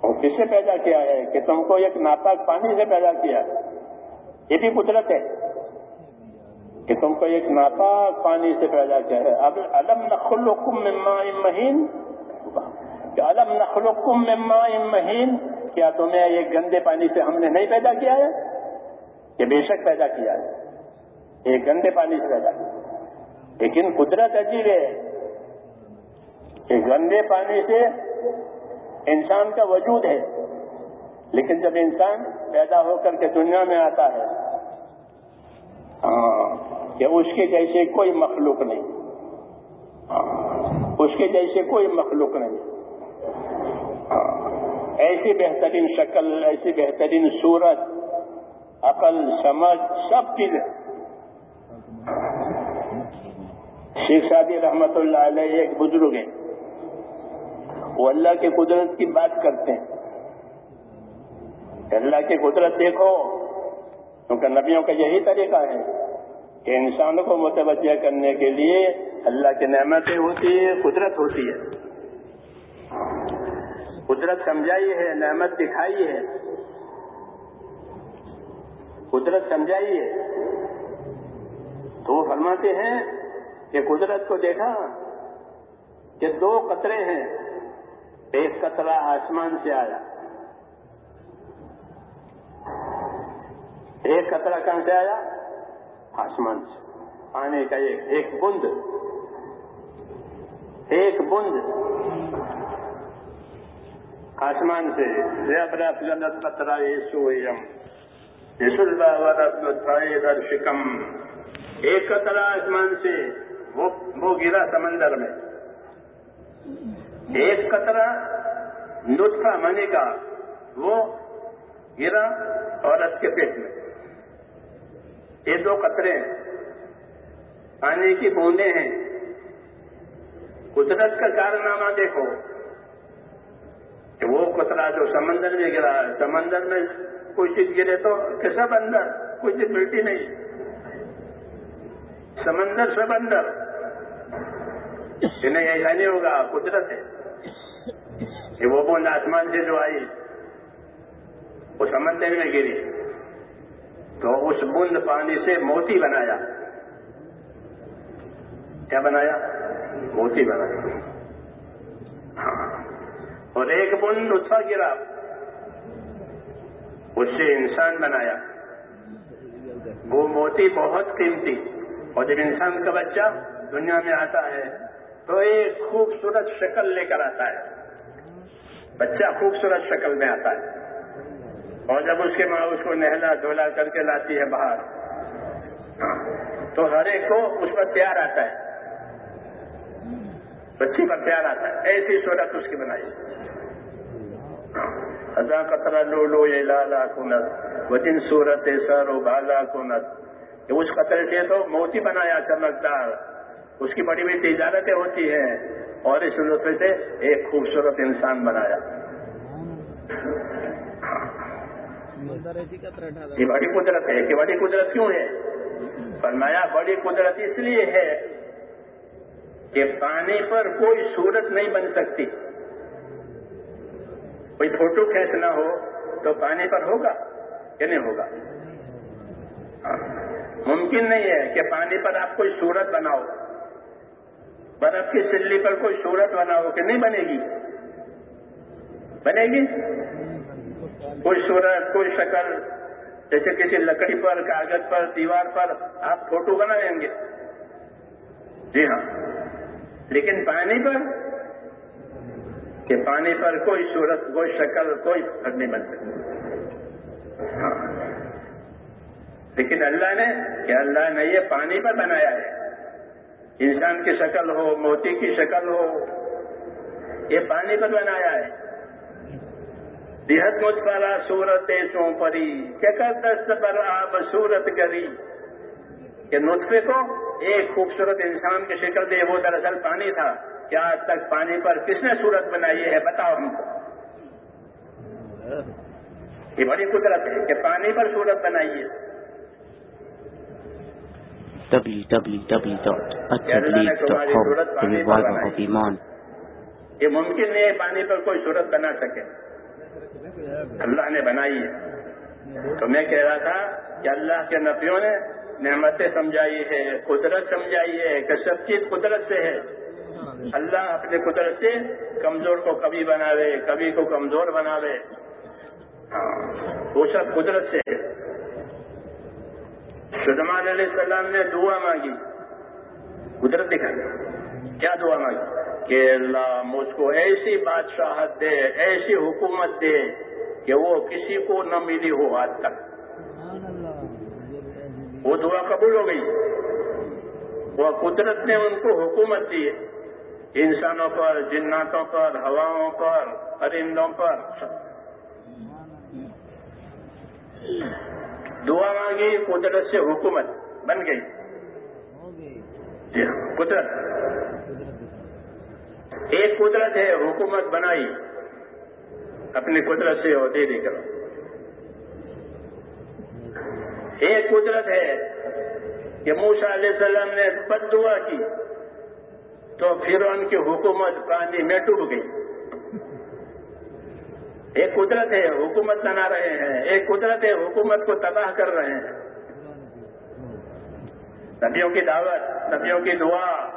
اور کس سے پیدا کیا ہے؟ کہ تم کو ایک ناپاک پانی سے پیدا کیا۔ یہ بھی قدرت ہے۔ کہ تم کو ایک ناپاک پانی سے پیدا کیا ہے۔ اب الم نخل مما مہین؟ کہ الم نخل مما مہین؟ کیا تمہیں یہ گندے پانی سے ہم نے نہیں پیدا کیا ہے؟ یہ بے شک پیدا کیا ہے۔ یہ گندے پانی سے پیدا کیا لیکن قدرت عجیب ہے کہ گندے پانی سے انسان کا وجود ہے۔ لیکن جب انسان پیدا ہو کر کے دنیا میں آتا ہے ہاں، کہ اس کے جیسے کوئی مخلوق نہیں۔ اس کے جیسے کوئی مخلوق نہیں۔ ایسی بہترین شکل، ایسی بہترین صورت، عقل، سمجھ، سب چیزیں شیخ شادی رحمت اللہ علیہ ایک بزرگ ہیں۔ وہ اللہ کی قدرت کی بات کرتے ہیں۔ اللہ کی قدرت دیکھو۔ کیونکہ نبیوں کا یہی طریقہ ہے۔ کہ انسانوں کو متوجہ کرنے کے لیے اللہ کی نعمتیں ہوتی ہے قدرت ہوتی ہے۔ قدرت سمجھائی ہے، نعمت دکھائی ہے۔ قدرت سمجھائی ہے۔ تو وہ فرماتے ہیں کہ قدرت کو دیکھا کہ دو قطرے ہیں۔ ایک قطرہ آسمان سے آیا۔ ایک قطرہ کہاں سے آیا؟ آسمان سے۔ آنے کا ایک ایک بند۔ ایک بند۔ آسمان سے۔ شکم ایک قطرہ آسمان سے۔ وہ گرا سمندر میں۔ ایک قطرہ نطفہ منی کا۔ وہ گرا عورت کے پیٹ میں۔ یہ دو قطرے پانی کی بوندیں ہیں۔ قدرت کا کارنامہ دیکھو۔ کہ وہ قطرہ جو سمندر میں گرا ہے، سمندر میں کوئی چیز گرے تو سب اندر، کوئی چیز ملتی نہیں۔ سمندر سب اندر۔ انہیں ایسا نہیں یعنی ہوگا قدرت ہے۔ کہ وہ بوند آسمان سے جو آئی، وہ سمندر میں گری۔ تو اس بند پانی سے موتی بنایا۔ کیا بنایا؟ موتی بنایا۔ ہاں۔ اور ایک بند اچھا گرا۔ اس سے انسان بنایا۔ وہ موتی بہت قیمتی۔ اور جب انسان کا بچہ دنیا میں آتا ہے، تو ایک خوبصورت شکل لے کر آتا ہے۔ بچہ خوبصورت شکل میں آتا ہے۔ اور جب اس کے ماں اس کو نہلا دھولا کر کے لاتی ہے باہر، تو ہر ایک کو اس پر پیار آتا ہے۔ بچی پر پیار آتا ہے۔ ایسی صورت اس کی بنائی۔ ہزا قطرہ لو لو یہ لالا کنت وہ دن صورت سر و بالا کنت اس قطرے سے تو موتی بنایا چمکدار اس کی بڑی بڑی تجارتیں ہوتی ہیں۔ اور اس صورت سے ایک خوبصورت انسان بنایا۔ یہ بڑی قدرت ہے، کہ بڑی قدرت کیوں ہے؟ فرمایا، بڑی قدرت اس لیے ہے کہ پانی پر کوئی صورت نہیں بن سکتی۔ کوئی فوٹو کھینچنا ہو تو پانی پر ہوگا کہ نہیں ہوگا؟ ممکن نہیں ہے کہ پانی پر آپ کوئی صورت بناؤ۔ برف کی سلی پر کوئی صورت بنا ہو کہ نہیں بنے گی؟ بنے گی؟ کوئی صورت کوئی شکل، جیسے کسی لکڑی پر، کاغذ پر، دیوار پر آپ فوٹو بنائیں گے۔ جی ہاں۔ لیکن پانی پر؟ کہ پانی پر کوئی صورت کوئی شکل، کوئی فرق نہیں بن سکتی ہاں۔ لیکن اللہ نے، کہ اللہ نے یہ پانی پر بنایا ہے۔ انسان کی شکل ہو، موتی کی شکل ہو، یہ پانی پر بنایا ہے۔ بےحد مجھ پارا سورت سو پری چکر دست پر آپ سورت کری کہ نطفے کو ایک خوبصورت انسان کی شکل دے وہ دراصل پانی تھا۔ کیا آج تک پانی پر کس نے صورت بنائی ہے بتاؤ ہم کو۔ یہ بڑی قدرت ہے کہ پانی پر صورت بنائی ہے۔ ایمان یہ ممکن نہیں ہے پانی پر کوئی صورت بنا سکے۔ اللہ نے بنائی ہے۔ تو میں کہہ رہا تھا کہ اللہ کے نبیوں نے نعمتیں سمجھائی ہے، قدرت سمجھائی ہے کہ سب چیز قدرت سے ہے۔ اللہ اپنے قدرت سے کمزور کو کبھی بناوے، کبھی کو کمزور بناوے۔ ہاں، وہ سب قدرت سے ہے۔ سلمان علیہ السلام نے دعا مانگی۔ قدرت دکھائی۔ کیا دعا مانگی؟ کہ اللہ مجھ کو ایسی بادشاہت دے، ایسی حکومت دے کہ وہ کسی کو نہ ملی ہو آج تک۔ وہ دعا قبول ہو گئی۔ وہ قدرت نے ان کو حکومت دی۔ انسانوں پر، جناتوں پر، ہواؤں پر، پرندوں پر۔ دعا مانگی، قدرت سے حکومت بن گئی۔ جی ہاں، قدرت۔ ایک قدرت ہے، حکومت بنائی، اپنی قدرت سے دے دے کر۔ ایک قدرت ہے کہ موسا علیہ السلام نے بد دعا کی، تو پھر ان کی حکومت پانی میں ڈوب گئی۔ ایک قدرت ہے، حکومت بنا رہے ہیں۔ ایک قدرت ہے، حکومت کو تباہ کر رہے ہیں۔ نبیوں کی دعوت، نبیوں کی دعا۔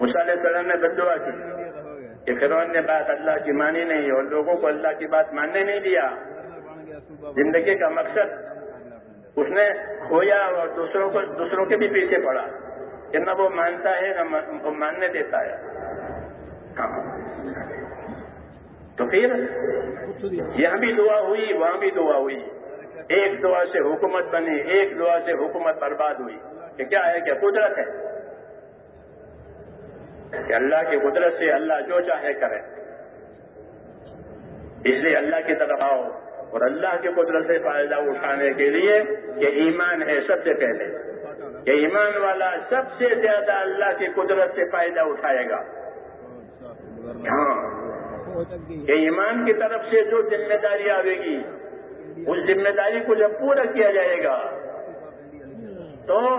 علیہ السلام نے بد دعا کی کہ فرون نے بات اللہ کی مانی نہیں اور لوگوں کو اللہ کی بات ماننے نہیں دیا۔ زندگی کا مقصد اس نے کھویا اور دوسروں کو دوسروں کے بھی پیچھے پڑا۔ کہ نہ وہ مانتا ہے، نہ وہ ماننے دیتا ہے۔ ہاں۔ تو پھر یہاں بھی دعا ہوئی، وہاں بھی دعا ہوئی۔ ایک دعا سے حکومت بنی، ایک دعا سے حکومت برباد ہوئی۔ کہ کیا ہے؟ کہ قدرت ہے؟ کہ اللہ کی قدرت سے اللہ جو چاہے کرے۔ اس لیے اللہ کی طرف آؤ اور اللہ کی قدرت سے فائدہ اٹھانے کے لیے یہ ایمان ہے سب سے پہلے۔ یہ ایمان والا سب سے زیادہ اللہ کی قدرت سے فائدہ اٹھائے گا۔ ہاں۔ یہ ایمان کی طرف سے جو ذمہ داری آئے گی، اس ذمہ داری کو جب پورا کیا جائے گا، تو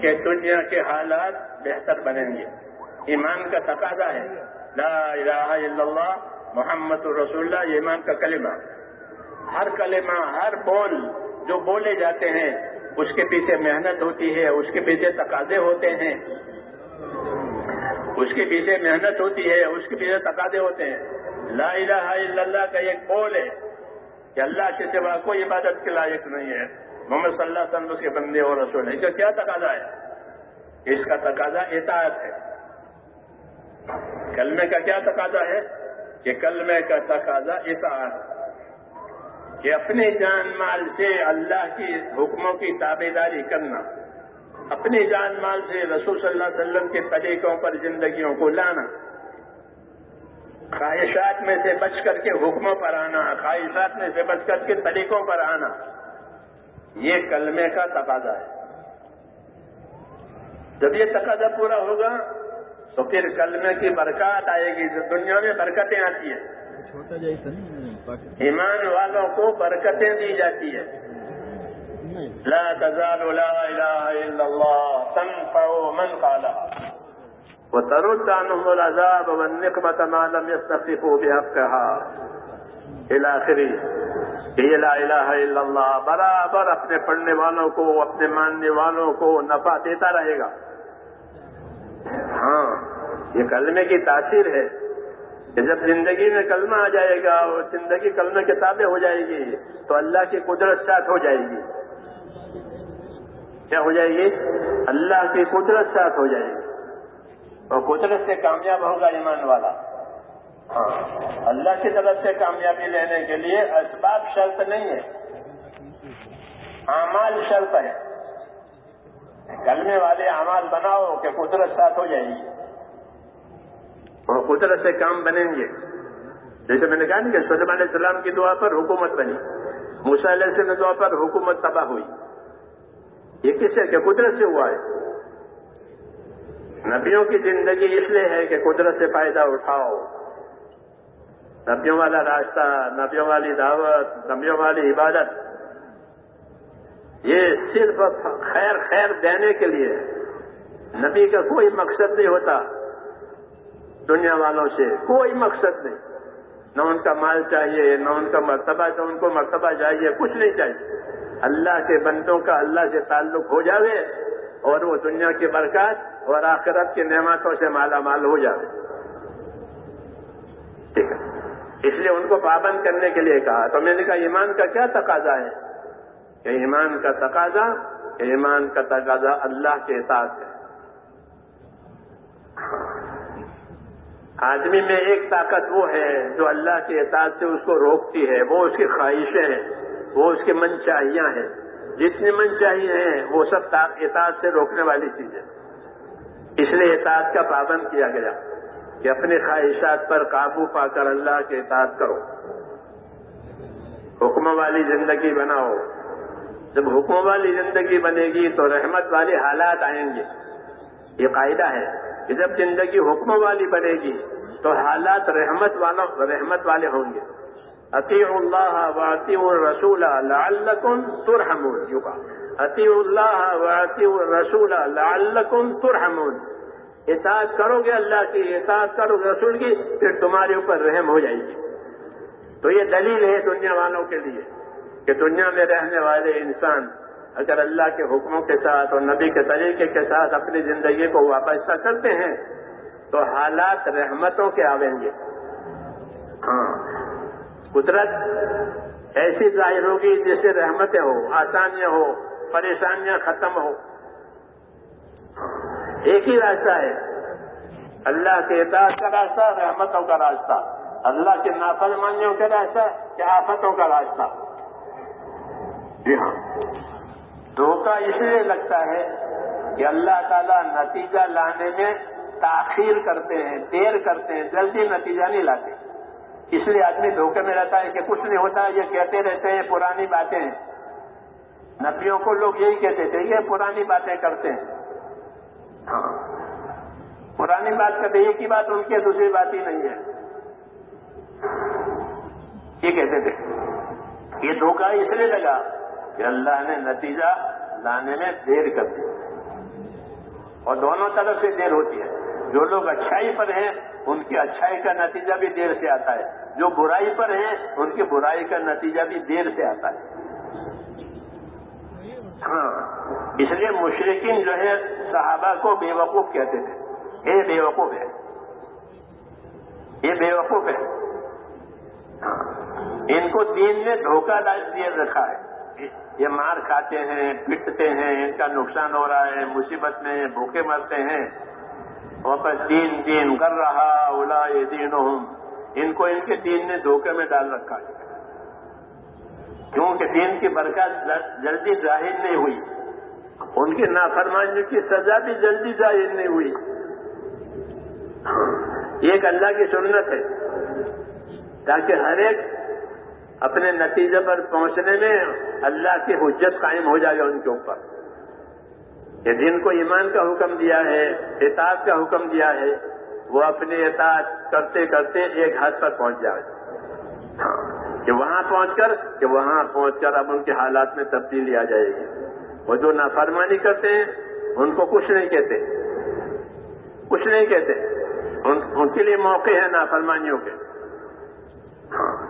کہ دنیا کے حالات بہتر بنیں گے۔ ایمان کا تقاضا ہے۔ لا الہ الا اللہ، محمد رسول اللہ یہ ایمان کا کلمہ۔ ہر کلمہ، ہر بول جو بولے جاتے ہیں، اس کے پیچھے محنت ہوتی ہے، اس کے پیچھے تقاضے ہوتے ہیں۔ اس کے پیچھے محنت ہوتی ہے، اس کے پیچھے تقاضے ہوتے ہیں۔ لا الہ الا اللہ کا ایک بول ہے کہ اللہ کے سوا کوئی عبادت کے لائق نہیں ہے۔ محمد صلی اللہ علیہ وسلم کے بندے اور رسول اس کا کیا تقاضا ہے؟ اس کا تقاضا اطاعت ہے۔ کلمے کا کیا تقاضا ہے؟ کہ کلمے کا تقاضا اطاعت کہ اپنے جان مال سے اللہ کی حکموں کی تابے داری کرنا، اپنی جان مال سے رسول صلی اللہ علیہ وسلم کے طریقوں پر زندگیوں کو لانا، خواہشات میں سے بچ کر کے حکموں پر آنا، خواہشات میں سے بچ کر کے طریقوں پر آنا، یہ کلمے کا تقاضا ہے۔ جب یہ تقاضا پورا ہوگا تو پھر کلمے کی برکات آئے گی جو دنیا میں برکتیں آتی ہیں۔ ایمان والوں کو برکتیں دی جاتی ہے لا تزال لا الہ الا اللہ تنفع من قالها وترد عنهم العذاب والنقمة ما لم يستخفوا بحقها۔ الى آخری یہ لا الہ الا اللہ۔ برابر اپنے پڑھنے والوں کو اپنے ماننے والوں کو نفع دیتا رہے گا۔ ہاں یہ کلمے کی تاثیر ہے۔ کہ جب زندگی میں کلمہ آ جائے گا اور زندگی کلمے کے تابع ہو جائے گی، تو اللہ کی قدرت ساتھ ہو جائے گی۔ کیا ہو جائے گی؟ اللہ کی قدرت ساتھ ہو جائے گی۔ اور قدرت سے کامیاب ہوگا ایمان والا۔ ہاں اللہ کی طرف سے کامیابی لینے کے لیے اسباب شرط نہیں ہے۔ اعمال شرط ہے۔ کلمے والے اعمال بناؤ کہ قدرت ساتھ ہو جائے گی۔ اور قدرت سے کام بنیں گے۔ جیسے میں نے کہا نا کہ سلم علیہ السلام کی دعا پر حکومت بنی۔ موسا علیہ السلام کی دعا پر حکومت تباہ ہوئی۔ یہ کس سے کہ قدرت سے ہوا ہے؟ نبیوں کی زندگی اس لیے ہے کہ قدرت سے فائدہ اٹھاؤ۔ نبیوں والا راستہ، نبیوں والی دعوت، نبیوں والی عبادت۔ یہ صرف خیر خیر دینے کے لیے نبی کا کوئی مقصد نہیں ہوتا دنیا والوں سے، کوئی مقصد نہیں۔ نہ ان کا مال چاہیے، نہ ان کا مرتبہ تو ان کو مرتبہ چاہیے، کچھ نہیں چاہیے۔ اللہ کے بندوں کا اللہ سے تعلق ہو جاوے اور وہ دنیا کی برکات اور آخرت کی نعمتوں سے مالا مال ہو جاوے۔ ٹھیک ہے۔ اس لیے ان کو پابند کرنے کے لیے کہا۔ تو میں نے کہا، ایمان کا کیا تقاضا ہے؟ کہ ایمان کا تقاضا، ایمان کا تقاضا اللہ کے ساتھ ہے۔ آدمی میں ایک طاقت وہ ہے جو اللہ کے اطاعت سے اس کو روکتی ہے، وہ اس کی خواہشیں ہیں، وہ اس کی من چاہیاں ہیں۔ جتنی من چاہیے ہیں، وہ سب اطاعت سے روکنے والی چیزیں اس لیے اطاعت کا پابند کیا گیا کہ اپنی خواہشات پر قابو پا کر اللہ کے اطاعت کرو۔ حکم والی زندگی بناؤ۔ جب حکم والی زندگی بنے گی تو رحمت والے حالات آئیں گے۔ یہ قاعدہ ہے کہ جب زندگی حکم والی بنے گی تو حالات رحمت والوں رحمت والے ہوں گے۔ عطی اللہ واطی الرسول لعلکم ترحمون۔ یوگا عطی اللہ واطی الرسول لعلکم ترحمون۔ اطاعت کرو گے اللہ کی، اطاعت کرو گے رسول کی، پھر تمہارے اوپر رحم ہو جائے گی۔ تو یہ دلیل ہے دنیا والوں کے لیے۔ کہ دنیا میں رہنے والے انسان اگر اللہ کے حکموں کے ساتھ اور نبی کے طریقے کے ساتھ اپنی زندگی کو واپس کرتے ہیں، تو حالات رحمتوں کے آئیں گے۔ ہاں۔ قدرت ایسی ظاہر ہوگی جیسے رحمتیں ہو آسانیاں ہو پریشانیاں ختم ہو ایک ہی راستہ ہے۔ اللہ کے اعتراض کا راستہ، رحمتوں کا راستہ۔ اللہ کے نافرمانیوں کا راستہ، کہ آفتوں کا راستہ۔ جی ہاں دھوکہ اس لیے لگتا ہے کہ اللہ تعالیٰ نتیجہ لانے میں تاخیر کرتے ہیں، دیر کرتے ہیں، جلدی نتیجہ نہیں لاتے۔ اس لیے آدمی دھوکے میں رہتا ہے کہ کچھ نہیں ہوتا، یہ کہتے رہتے ہیں پرانی باتیں۔ نبیوں کو لوگ یہی کہتے تھے، یہ پرانی باتیں کرتے ہیں۔ ہاں۔ پرانی بات کرتے ایک ہی بات ان کی دوسری بات ہی نہیں ہے۔ یہ کہتے تھے۔ یہ دھوکہ اس لیے لگا کہ اللہ نے نتیجہ لانے میں دیر کر دی اور دونوں طرف سے دیر ہوتی ہے۔ جو لوگ اچھائی پر ہیں، ان کی اچھائی کا نتیجہ بھی دیر سے آتا ہے۔ جو برائی پر ہیں، ان کی برائی کا نتیجہ بھی دیر سے آتا ہے۔ ہاں۔ اس لیے مشرقین جو ہے صحابہ کو بے وقوف کہتے تھے۔ یہ بے وقوف ہے۔ یہ بے وقوف ہے ہاں۔ ان کو دین نے دھوکہ دے رکھا ہے۔ یہ مار کھاتے ہیں، پٹتے ہیں، ان کا نقصان ہو رہا ہے، مصیبت میں بھوکے مرتے ہیں۔ واپس دین دین کر رہا اولا یہ دین ان کو ان کے دین نے دھوکے میں ڈال رکھا ہے۔ کیونکہ دین کی برکت جلدی ظاہر نہیں ہوئی۔ ان کی نافرمانی کی سزا بھی جلدی ظاہر نہیں ہوئی۔ یہ ایک اللہ کی سنت ہے۔ تاکہ ہر ایک اپنے نتیجے پر پہنچنے میں اللہ کی حجت قائم ہو جائے ان کے اوپر۔ کہ جن کو ایمان کا حکم دیا ہے، اطاعت کا حکم دیا ہے، وہ اپنی اطاعت کرتے کرتے ایک حد پر پہنچ جائے۔ ہاں، کہ وہاں پہنچ کر، کہ وہاں پہنچ کر اب ان کے حالات میں تبدیلی آ جائے گی۔ وہ جو نافرمانی کرتے ہیں، ان کو کچھ نہیں کہتے۔ کچھ نہیں کہتے۔ ان کے لیے موقع ہے نافرمانیوں کے۔ ہاں،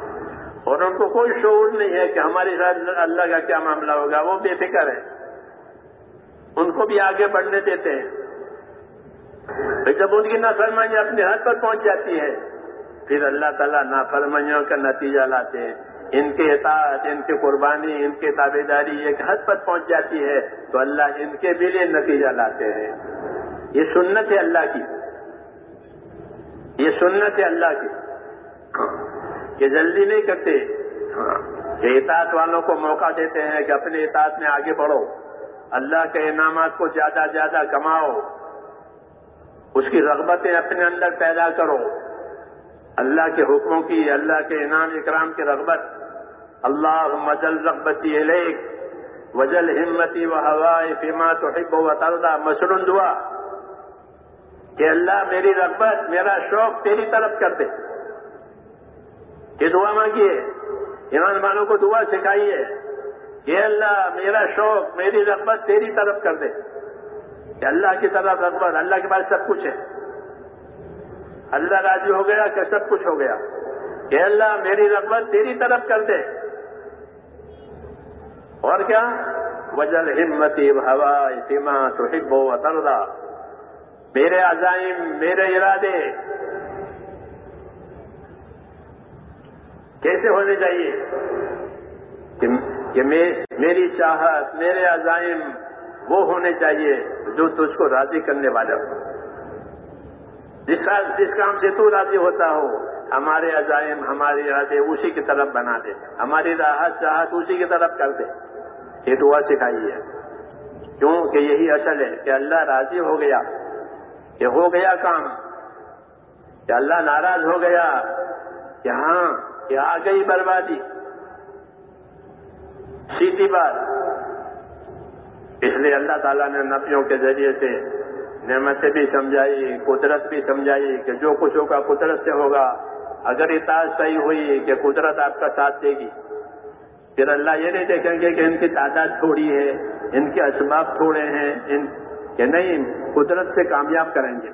اور ان کو کوئی شعور نہیں ہے کہ ہمارے ساتھ اللہ کا کیا معاملہ ہوگا، وہ بے فکر ہے ان کو بھی آگے بڑھنے دیتے ہیں۔ جب ان کی نافرمانی اپنے حد پر پہنچ جاتی ہے، پھر اللہ تعالیٰ نافرمانیوں کا نتیجہ لاتے ہیں۔ ان کے اطاعت، ان کی قربانی، ان کی تابے داری ایک حد پر پہنچ جاتی ہے، تو اللہ ان کے بھی لیے نتیجہ لاتے ہیں۔ یہ سنت ہے اللہ کی۔ یہ سنت ہے اللہ کی۔ کہ جلدی نہیں کرتے۔ ہاں، کہ اطاعت والوں کو موقع دیتے ہیں کہ اپنے اطاعت میں آگے بڑھو۔ اللہ کے انعامات کو زیادہ زیادہ کماؤ۔ اس کی رغبتیں اپنے اندر پیدا کرو۔ اللہ کے حکموں کی، اللہ کے انعام اکرام کی رغبت۔ اللہ مجل رغبتی علیک، وجل ہمتی و ہوائے فیما تو حب و طلبہ مشرون دعا، کہ اللہ میری رغبت، میرا شوق تیری طرف کر دے یہ دعا مانگیے۔ ایمان والوں کو دعا سکھائیے کہ اللہ میرا شوق، میری رغبت تیری طرف کر دے۔ کہ اللہ کی طرف رغبت، اللہ کے پاس سب کچھ ہے۔ اللہ راضی ہو گیا کہ سب کچھ ہو گیا۔ کہ اللہ میری رغبت تیری طرف کر دے۔ اور کیا؟ وجل ہمتی ہوا اتما تو ہب و میرے عزائم، میرے ارادے کیسے ہونے چاہیے؟ کہ میری چاہت، میرے عزائم وہ ہونے چاہیے جو تجھ کو راضی کرنے والا ہو۔ جس جس کام سے تو راضی ہوتا ہو، ہمارے عزائم ہماری ارادے اسی کی طرف بنا دے۔ ہماری راحت، چاہت اسی کی طرف کر دے۔ یہ دعا سکھائی ہے۔ کیوں؟ کہ یہی اصل ہے کہ اللہ راضی ہو گیا۔ کہ ہو گیا کام۔ کہ اللہ ناراض ہو گیا۔ کہ ہاں کہ آ گئی بربادی۔ سیدھی بات۔ اس لیے اللہ تعالیٰ نے نبیوں کے ذریعے سے نعمتیں بھی سمجھائی، قدرت بھی سمجھائی کہ جو کچھ ہوگا قدرت سے ہوگا۔ اگر اطاعت صحیح ہوئی کہ قدرت آپ کا ساتھ دے گی۔ پھر اللہ یہ نہیں دیکھیں گے کہ ان کی تعداد تھوڑی ہے، ان کے اسباب تھوڑے ہیں، ان کہ نہیں، قدرت سے کامیاب کریں گے۔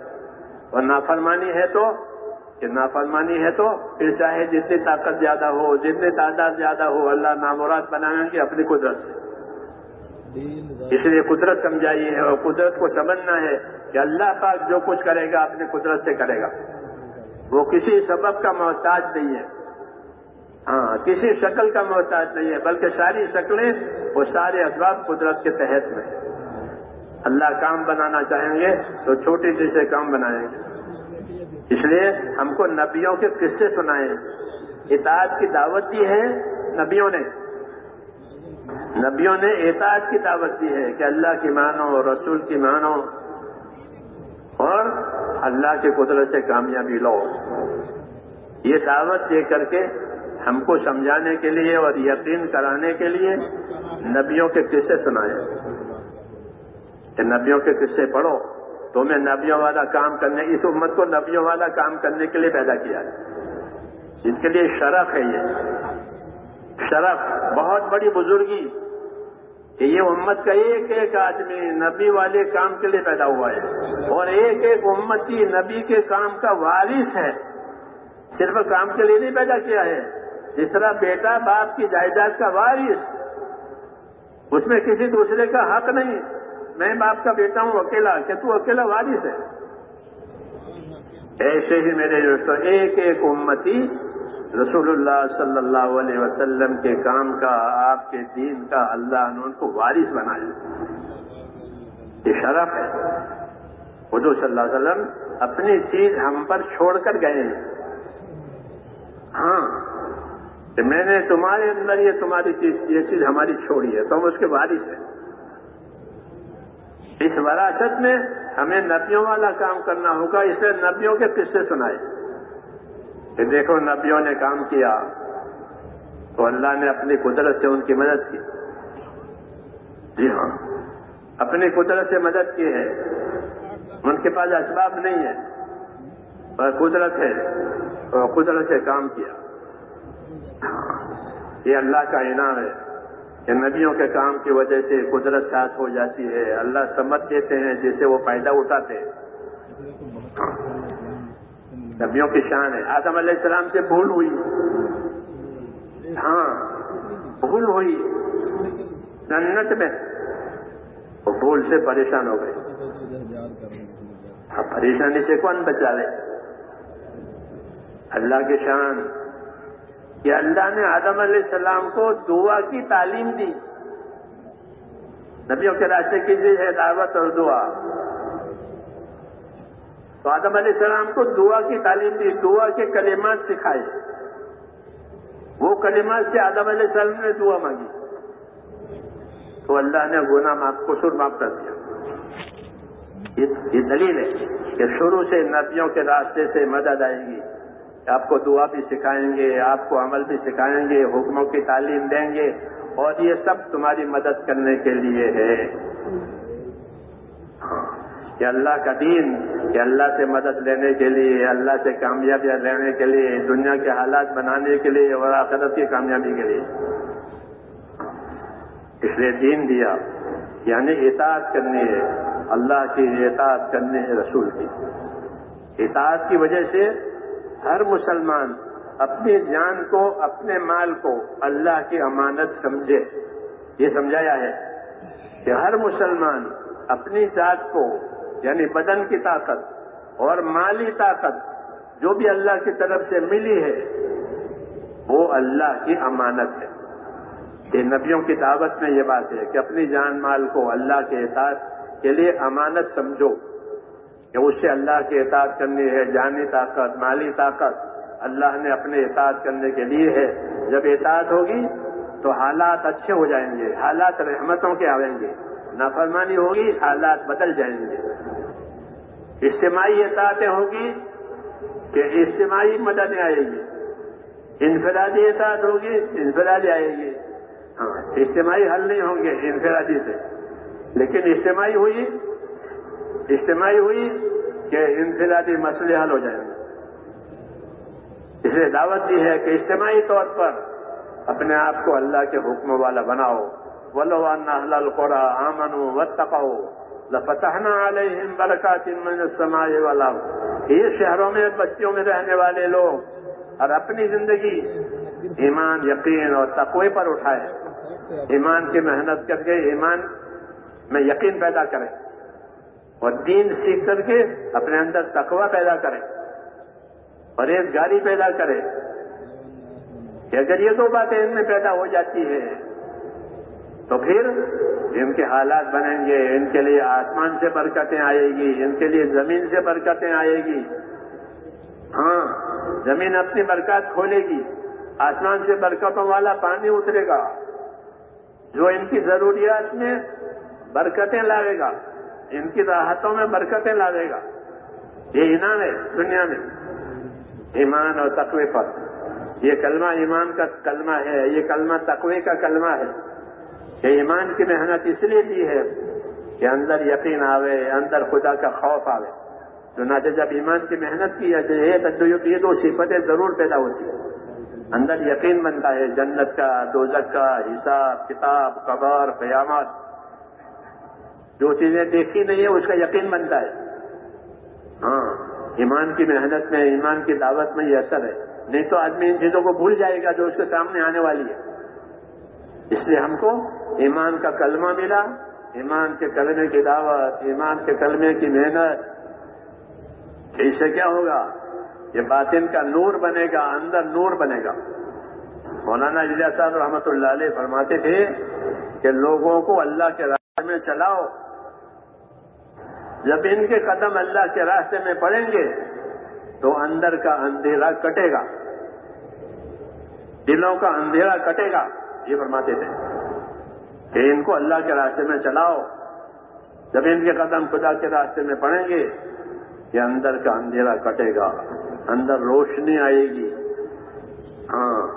اور نافرمانی ہے تو کہ نافرمانی ہے تو پھر چاہے جتنی طاقت زیادہ ہو جتنی تعداد زیادہ ہو، اللہ نامورات بنائیں گے اپنی قدرت سے۔ اس لیے قدرت سمجھائی ہے اور قدرت کو سمجھنا ہے کہ اللہ پاک جو کچھ کرے گا، اپنی قدرت سے کرے گا۔ وہ کسی سبب کا محتاج نہیں ہے۔ ہاں کسی شکل کا محتاج نہیں ہے، بلکہ ساری شکلیں وہ سارے اسباب قدرت کے تحت میں اللہ کام بنانا چاہیں گے تو چھوٹی چیزیں کام بنائیں گے۔ اس لیے ہم کو نبیوں کے قصے سنائے اطاعت کی دعوت دی ہے نبیوں نے۔ نبیوں نے اطاعت کی دعوت دی ہے کہ اللہ کی مانو رسول کی مانو۔ اور اللہ کی قدرت سے کامیابی لو۔ یہ دعوت دے کر کے ہم کو سمجھانے کے لیے اور یقین کرانے کے لیے نبیوں کے قصے سنائے۔ کہ نبیوں کے قصے پڑھو۔ تو میں نبیوں والا کام کرنے، اس امت کو نبیوں والا کام کرنے کے لیے پیدا کیا اس کے لیے شرف ہے یہ۔ شرف بہت بڑی بزرگی کہ یہ امت کا ایک ایک آدمی نبی والے کام کے لیے پیدا ہوا ہے۔ اور ایک ایک امتی نبی کے کام کا وارث ہے۔ صرف کام کے لیے نہیں پیدا کیا ہے۔ جس طرح بیٹا باپ کی جائیداد کا وارث، اس میں کسی دوسرے کا حق نہیں۔ میں باپ کا بیٹا ہوں، اکیلا، کہ تو اکیلا وارث ہے؟ ایسے ہی میرے دوستوں ایک ایک امتی رسول اللہ صلی اللہ علیہ وسلم کے کام کا، آپ کے دین کا اللہ نے ان کو وارث بنایا یہ شرف ہے۔ حضور صلی اللہ علیہ وسلم اپنی چیز ہم پر چھوڑ کر گئے ہیں۔ ہاں کہ میں نے تمہارے اندر یہ تمہاری چیز، یہ چیز ہماری چھوڑی ہے، تو ہم اس کے وارث ہیں۔ اس وراثت میں ہمیں نبیوں والا کام کرنا ہوگا، اسے نبیوں کے قصے سنائے۔ کہ دیکھو، نبیوں نے کام کیا۔ تو اللہ نے اپنی قدرت سے ان کی مدد کی۔ جی ہاں۔ اپنی قدرت سے مدد کی ہے۔ ان کے پاس اسباب نہیں ہے پر قدرت ہے۔ اور قدرت سے کام کیا۔ یہ اللہ کا انعام ہے۔ کہ نبیوں کے کام کی وجہ سے قدرت ساتھ ہو جاتی ہے۔ اللہ سمجھ دیتے ہیں جسے وہ فائدہ اٹھاتے ہیں۔ نبیوں کی شان ہے۔ آدم علیہ السلام سے بھول ہوئی۔ ہاں بھول ہوئی۔ جنت میں۔ وہ بھول سے پریشان ہو گئے۔ پریشانی سے کون بچا لے؟ اللہ کی شان۔ کہ اللہ نے آدم علیہ السلام کو دعا کی تعلیم دی۔ نبیوں کے راستے کی ہے دعوت اور دعا۔ تو آدم علیہ السلام کو دعا کی تعلیم دی، دعا کے کلمات سکھائے۔ وہ کلمات سے آدم علیہ السلام نے دعا مانگی۔ تو اللہ نے گنا معاف قصور معاف کر دیا۔ یہ دلیل ہے کہ شروع سے نبیوں کے راستے سے مدد آئے گی۔ آپ کو دعا بھی سکھائیں گے، آپ کو عمل بھی سکھائیں گے، حکموں کی تعلیم دیں گے، اور یہ سب تمہاری مدد کرنے کے لیے ہے۔ کہ اللہ کا دین کہ اللہ سے مدد لینے کے لیے اللہ سے کامیابیاں لینے کے لیے، دنیا کے حالات بنانے کے لیے اور آخرت کی کامیابی کے لیے۔ اس لیے دین دیا یعنی اطاعت کرنی ہے، اللہ کی اطاعت کرنی ہے رسول کی۔ اطاعت کی وجہ سے ہر مسلمان اپنی جان کو، اپنے مال کو اللہ کی امانت سمجھے۔ یہ سمجھایا ہے کہ ہر مسلمان اپنی ذات کو یعنی بدن کی طاقت اور مالی طاقت جو بھی اللہ کی طرف سے ملی ہے، وہ اللہ کی امانت ہے۔ یہ نبیوں کی دعوت میں یہ بات ہے کہ اپنی جان، مال کو اللہ کے اطاعت کے لیے امانت سمجھو۔ کہ اس سے اللہ کی اطاعت کرنی ہے، جانی طاقت، مالی طاقت اللہ نے اپنے اطاعت کرنے کے لیے ہے۔ جب اطاعت ہوگی تو حالات اچھے ہو جائیں گے، حالات رحمتوں کے آئیں گے۔ نافرمانی ہوگی، حالات بدل جائیں گے۔ اجتماعی اطاعتیں ہوگی کہ اجتماعی مدد آئے گی۔ انفرادی اطاعت ہوگی، انفرادی آئے گی۔ ہاں اجتماعی حل نہیں ہوں گے انفرادی سے۔ لیکن اجتماعی ہوئی اجتماعی ہوئی کہ انفرادی مسئلے حل ہو جائیں۔ گے اسے دعوت دی ہے کہ اجتماعی طور پر اپنے آپ کو اللہ کے حکم والا بناؤ۔ ولو ان القرى امنوا واتقوا لفتحنا عليهم بركات من السماء والارض یہ شہروں میں بستیوں میں رہنے والے لوگ اور اپنی زندگی ایمان، یقین اور تقوی پر اٹھائے ایمان کی محنت کر کے ایمان میں یقین پیدا کریں۔ اور دین سیکھ کر کے اپنے اندر تقوی پیدا کریں پرہیزگاری پیدا کرے اگر یہ دو باتیں ان میں پیدا ہو جاتی ہے تو پھر ان کے حالات بنیں گے، ان کے لیے آسمان سے برکتیں آئے گی، ان کے لیے زمین سے برکتیں آئے گی۔ ہاں زمین اپنی برکات کھولے گی، آسمان سے برکتوں والا پانی اترے گا، جو ان کی ضروریات میں برکتیں لاوے گا۔ ان کی راحتوں میں برکتیں لاوے گا۔ یہ انعام ہے دنیا میں۔ ایمان اور تقوی پر۔ یہ کلمہ ایمان کا کلمہ ہے۔ یہ کلمہ تقوی کا کلمہ ہے۔ کہ ایمان کی محنت اس لیے دی ہے کہ اندر یقین آوے، اندر خدا کا خوف آوے۔ چنانچہ جب ایمان کی محنت کی جاتی ہے، یہ دو صفتیں ضرور پیدا ہوتی ہیں۔ اندر یقین بنتا ہے، جنت کا دوزک کا، حساب، کتاب، قبر، قیامت۔ جو چیزیں دیکھی نہیں ہے اس کا یقین بنتا ہے۔ ہاں ایمان کی محنت میں، ایمان کی دعوت میں یہ اثر ہے۔ نہیں تو آدمی ان چیزوں کو بھول جائے گا جو اس کے سامنے آنے والی ہے۔ اس لیے ہم کو ایمان کا کلمہ ملا۔ ایمان کے کلمے کی دعوت، ایمان کے کلمے کی محنت۔ اس سے کیا ہوگا؟ یہ باطن کا نور بنے گا، اندر نور بنے گا۔ مولانا جلیا صاحب رحمۃ اللہ علیہ فرماتے تھے کہ لوگوں کو اللہ کے راستے میں چلاؤ۔ جب ان کے قدم اللہ کے راستے میں پڑیں گے تو اندر کا اندھیرا کٹے گا۔ دلوں کا اندھیرا کٹے گا۔ یہ فرماتے تھے کہ ان کو اللہ کے راستے میں چلاؤ۔ جب ان کے قدم خدا کے راستے میں پڑیں گے کہ اندر کا اندھیرا کٹے گا۔ اندر روشنی آئے گی۔ ہاں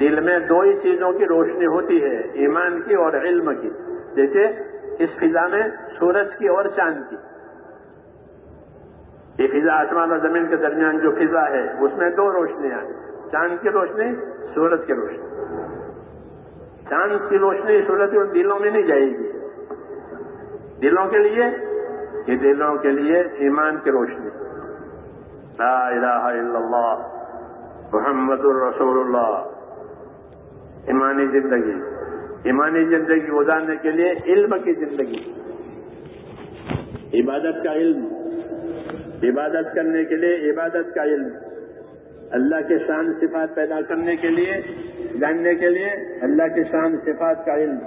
دل میں دو ہی چیزوں کی روشنی ہوتی ہے، ایمان کی اور علم کی۔ جیسے اس فضا میں سورج کی اور چاند کی۔ یہ فضا آسمان اور زمین کے درمیان جو فضا ہے، اس میں دو روشنیاں چاند کی روشنی، سورج کی روشنی۔ چاند کی روشنی سورج اور دلوں میں نہیں جائے گی۔ دلوں کے لیے؟ یہ دلوں کے لیے ایمان کی روشنی۔ لا الہ الا اللہ، محمد الرسول اللہ ایمانی زندگی۔ ایمانی زندگی گزارنے کے لیے علم کی زندگی۔ عبادت کا علم۔ عبادت کرنے کے لیے عبادت کا علم، اللہ کے شان صفات پیدا کرنے کے لیے، جاننے کے لیے اللہ کے شان صفات کا علم۔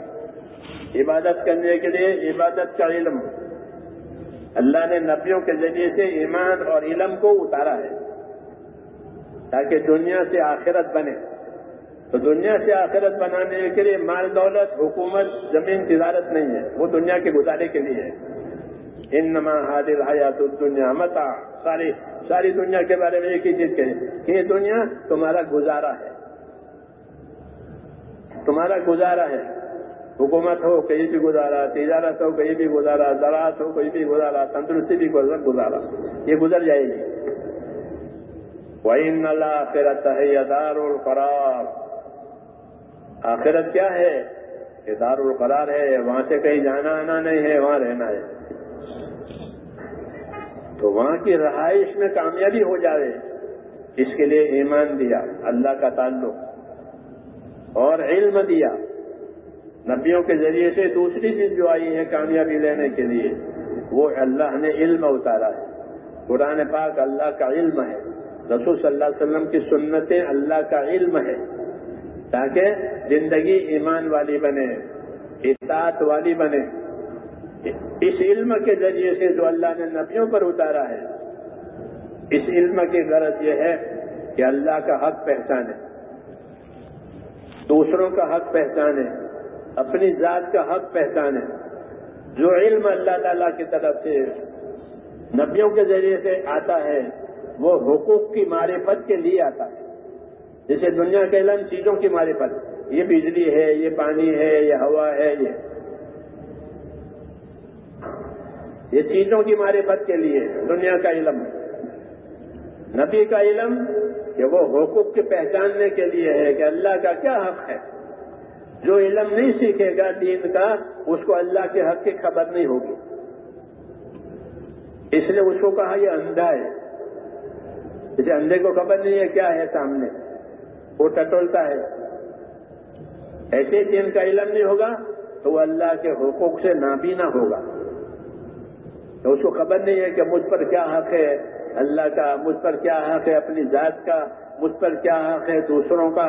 عبادت کرنے کے لیے عبادت کا علم۔ اللہ نے نبیوں کے ذریعے سے ایمان اور علم کو اتارا ہے تاکہ دنیا سے آخرت بنے۔ تو دنیا سے آخرت بنانے کے لیے مال، دولت، حکومت، زمین، تجارت نہیں ہے، وہ دنیا کے گزارے کے لیے ہے۔ ان نما حادل حیات دنیا متا ساری ساری دنیا کے بارے میں ایک ہی چیز کہے، کہ یہ دنیا تمہارا گزارا ہے۔ تمہارا گزارا ہے۔ حکومت ہو، کہیں بھی گزارا، تجارت ہو، کہیں بھی گزارا، زراعت ہو، کہیں بھی گزارا، تندرستی بھی گزارا یہ گزر جائے گی۔ وہی نلا آخرت ہے دار القرار۔ آخرت کیا ہے؟ یہ دار القرار ہے، وہاں سے کہیں جانا آنا نہیں ہے، وہاں رہنا ہے۔ تو وہاں کی رہائش میں کامیابی ہو جائے۔ اس کے لیے ایمان دیا، اللہ کا تعلق۔ اور علم دیا۔ نبیوں کے ذریعے سے دوسری چیز جو آئی ہے کامیابی لینے کے لیے، وہ اللہ نے علم اتارا ہے۔ قرآن پاک اللہ کا علم ہے۔ رسول صلی اللہ علیہ وسلم کی سنتیں اللہ کا علم ہے۔ تاکہ زندگی ایمان والی بنے، اطاعت والی بنے۔ اس علم کے ذریعے سے جو اللہ نے نبیوں پر اتارا ہے، اس علم کی غرض یہ ہے کہ اللہ کا حق پہچانے، دوسروں کا حق پہچانے، اپنی ذات کا حق پہچانے، جو علم اللہ تعالی کی طرف سے نبیوں کے ذریعے سے آتا ہے، وہ حقوق کی معرفت کے لیے آتا ہے۔ جیسے دنیا کے علم چیزوں کی معرفت، یہ بجلی ہے، یہ پانی ہے، یہ ہوا ہے، یہ یہ چیزوں کی معرفت کے لیے دنیا کا علم۔ نبی کا علم کہ وہ حقوق کے پہچاننے کے لیے ہے کہ اللہ کا کیا حق ہے۔ جو علم نہیں سیکھے گا دین کا، اس کو اللہ کے حق کی خبر نہیں ہوگی۔ اس لیے اس کو کہا یہ اندھا ہے۔ جیسے اندھے کو خبر نہیں ہے کیا ہے سامنے۔ وہ ٹٹولتا ہے۔ ایسے دین کا علم نہیں ہوگا تو وہ اللہ کے حقوق سے نابینا ہوگا۔ تو اس کو خبر نہیں ہے کہ مجھ پر کیا حق ہے۔ اللہ کا مجھ پر کیا حق ہے، اپنی ذات کا مجھ پر کیا حق ہے، دوسروں کا۔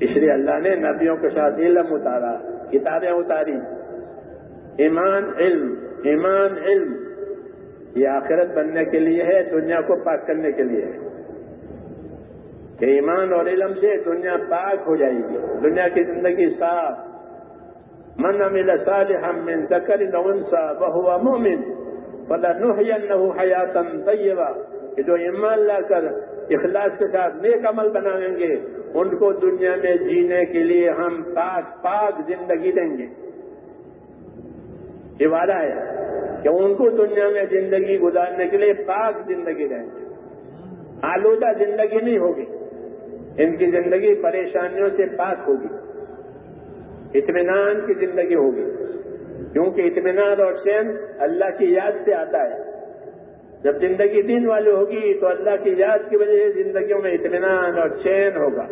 اس لیے اللہ نے نبیوں کے ساتھ علم اتارا، کتابیں اتاری۔ ایمان، علم ایمان، علم۔ یہ آخرت بننے کے لیے ہے، دنیا کو پاک کرنے کے لیے ہے۔ کہ ایمان اور علم سے دنیا پاک ہو جائے گی، دنیا کی زندگی صاف من عمل صالحا من ذکر او انثى وهو مؤمن. فلنحيينه حیاتا طیبہ جو ایمان لا کر اخلاص کے ساتھ نیک عمل بنائیں گے، ان کو دنیا میں جینے کے لیے ہم پاک پاک زندگی دیں گے۔ یہ وعدہ ہے کہ ان کو دنیا میں زندگی گزارنے کے لیے پاک زندگی دیں گے۔ آلودہ زندگی نہیں ہوگی۔ ان کی زندگی پریشانیوں سے پاک ہوگی۔ اطمینان کی زندگی ہوگی کیونکہ اطمینان اور چین اللہ کی یاد سے آتا ہے۔ جب زندگی دین والی ہوگی تو اللہ کی یاد کی وجہ سے زندگیوں میں اطمینان اور چین ہوگا۔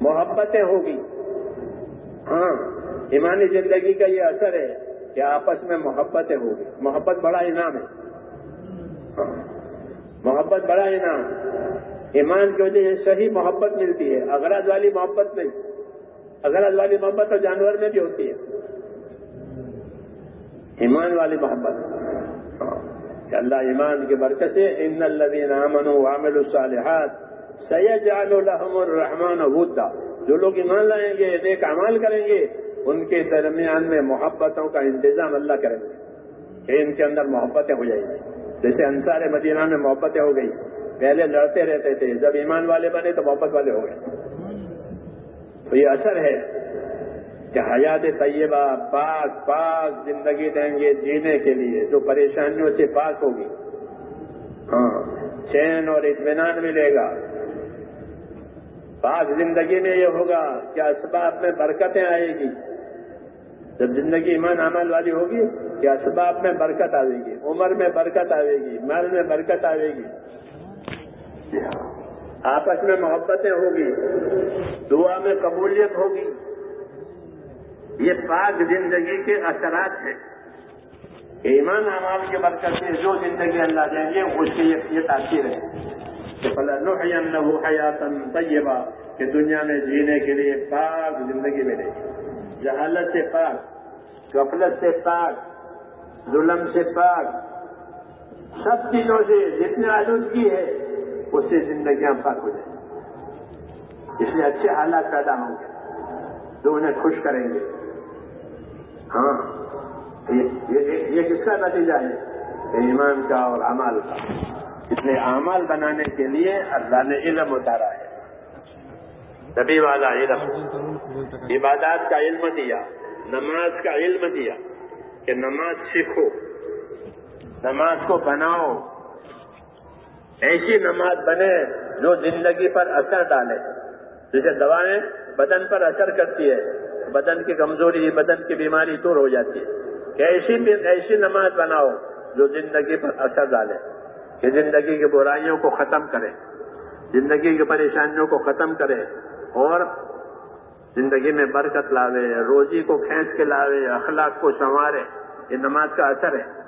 محبتیں ہوگی۔ ہاں ایمانی زندگی کا یہ اثر ہے کہ آپس میں محبتیں ہوگی۔ محبت بڑا انعام ہے۔ ہاں، محبت بڑا انعام۔ ایمان کی وجہ سے صحیح محبت ملتی ہے، اغراض والی محبت نہیں۔ اغراض والی محبت تو جانور میں بھی ہوتی ہے۔ ایمان والی محبت۔ کہ اللہ ایمان کی برکت سے ان الذین آمنوا وعملوا الصالحات سیجعل لهم الرحمن ودا۔ جو لوگ ایمان لائیں گے، نیک اعمال کریں گے، ان کے درمیان میں محبتوں کا انتظام اللہ کریں گے۔ کہ ان کے اندر محبتیں ہو جائیں گی۔ جیسے انصار مدینہ میں محبتیں ہو گئی پہلے لڑتے رہتے تھے، جب ایمان والے بنے تو محبت والے ہو گئے۔ تو یہ اثر ہے کہ حیات طیبہ پاک پاک زندگی دیں گے جینے کے لیے، جو پریشانیوں سے پاک ہوگی۔ ہاں چین اور اطمینان ملے گا۔ پاک زندگی میں یہ ہوگا کہ اسباب میں برکتیں آئے گی۔ جب زندگی ایمان عمل والی ہوگی کہ اسباب میں برکت آئے گی، عمر میں برکت آئے گی، مال میں برکت آئے گی۔ آپس میں محبتیں ہوگی، دعا میں قبولیت ہوگی۔ یہ پاک زندگی کے اثرات ہیں۔ ایمان اعمال کی برکت سے جو زندگی اللہ دیں گے اس کی یہ تاثیر ہے۔ کہ فلاں حیاتن طیبہ، کہ دنیا میں جینے کے لیے پاک زندگی ملے۔ جہالت سے پاک، غفلت سے پاک، ظلم سے پاک، سب چیزوں سے جتنے آلودگی ہے اس سے زندگیاں پاک ہو جائیں۔ اس لیے اچھے حالات پیدا ہوں گے۔ جو انہیں خوش کریں گے۔ ہاں یہ کس کا نتیجہ ہے؟ ایمان کا اور امال کا۔ اس لیے امال بنانے کے لیے اللہ نے علم اتارا ہے۔ نبی والا علم۔ عبادات کا علم دیا، نماز کا علم دیا کہ نماز سیکھو، نماز کو بناؤ۔ ایسی نماز بنے جو زندگی پر اثر ڈالے۔ جیسے دوائیں بدن پر اثر کرتی ہے، بدن کی کمزوری، بدن کی بیماری دور ہو جاتی ہے۔ کہ ایسی ایسی نماز بناؤ جو زندگی پر اثر ڈالے، کہ زندگی کی برائیوں کو ختم کرے، زندگی کی پریشانیوں کو ختم کرے اور زندگی میں برکت لاوے، روزی کو کھینچ کے لاوے، اخلاق کو سنوارے۔ یہ نماز کا اثر ہے۔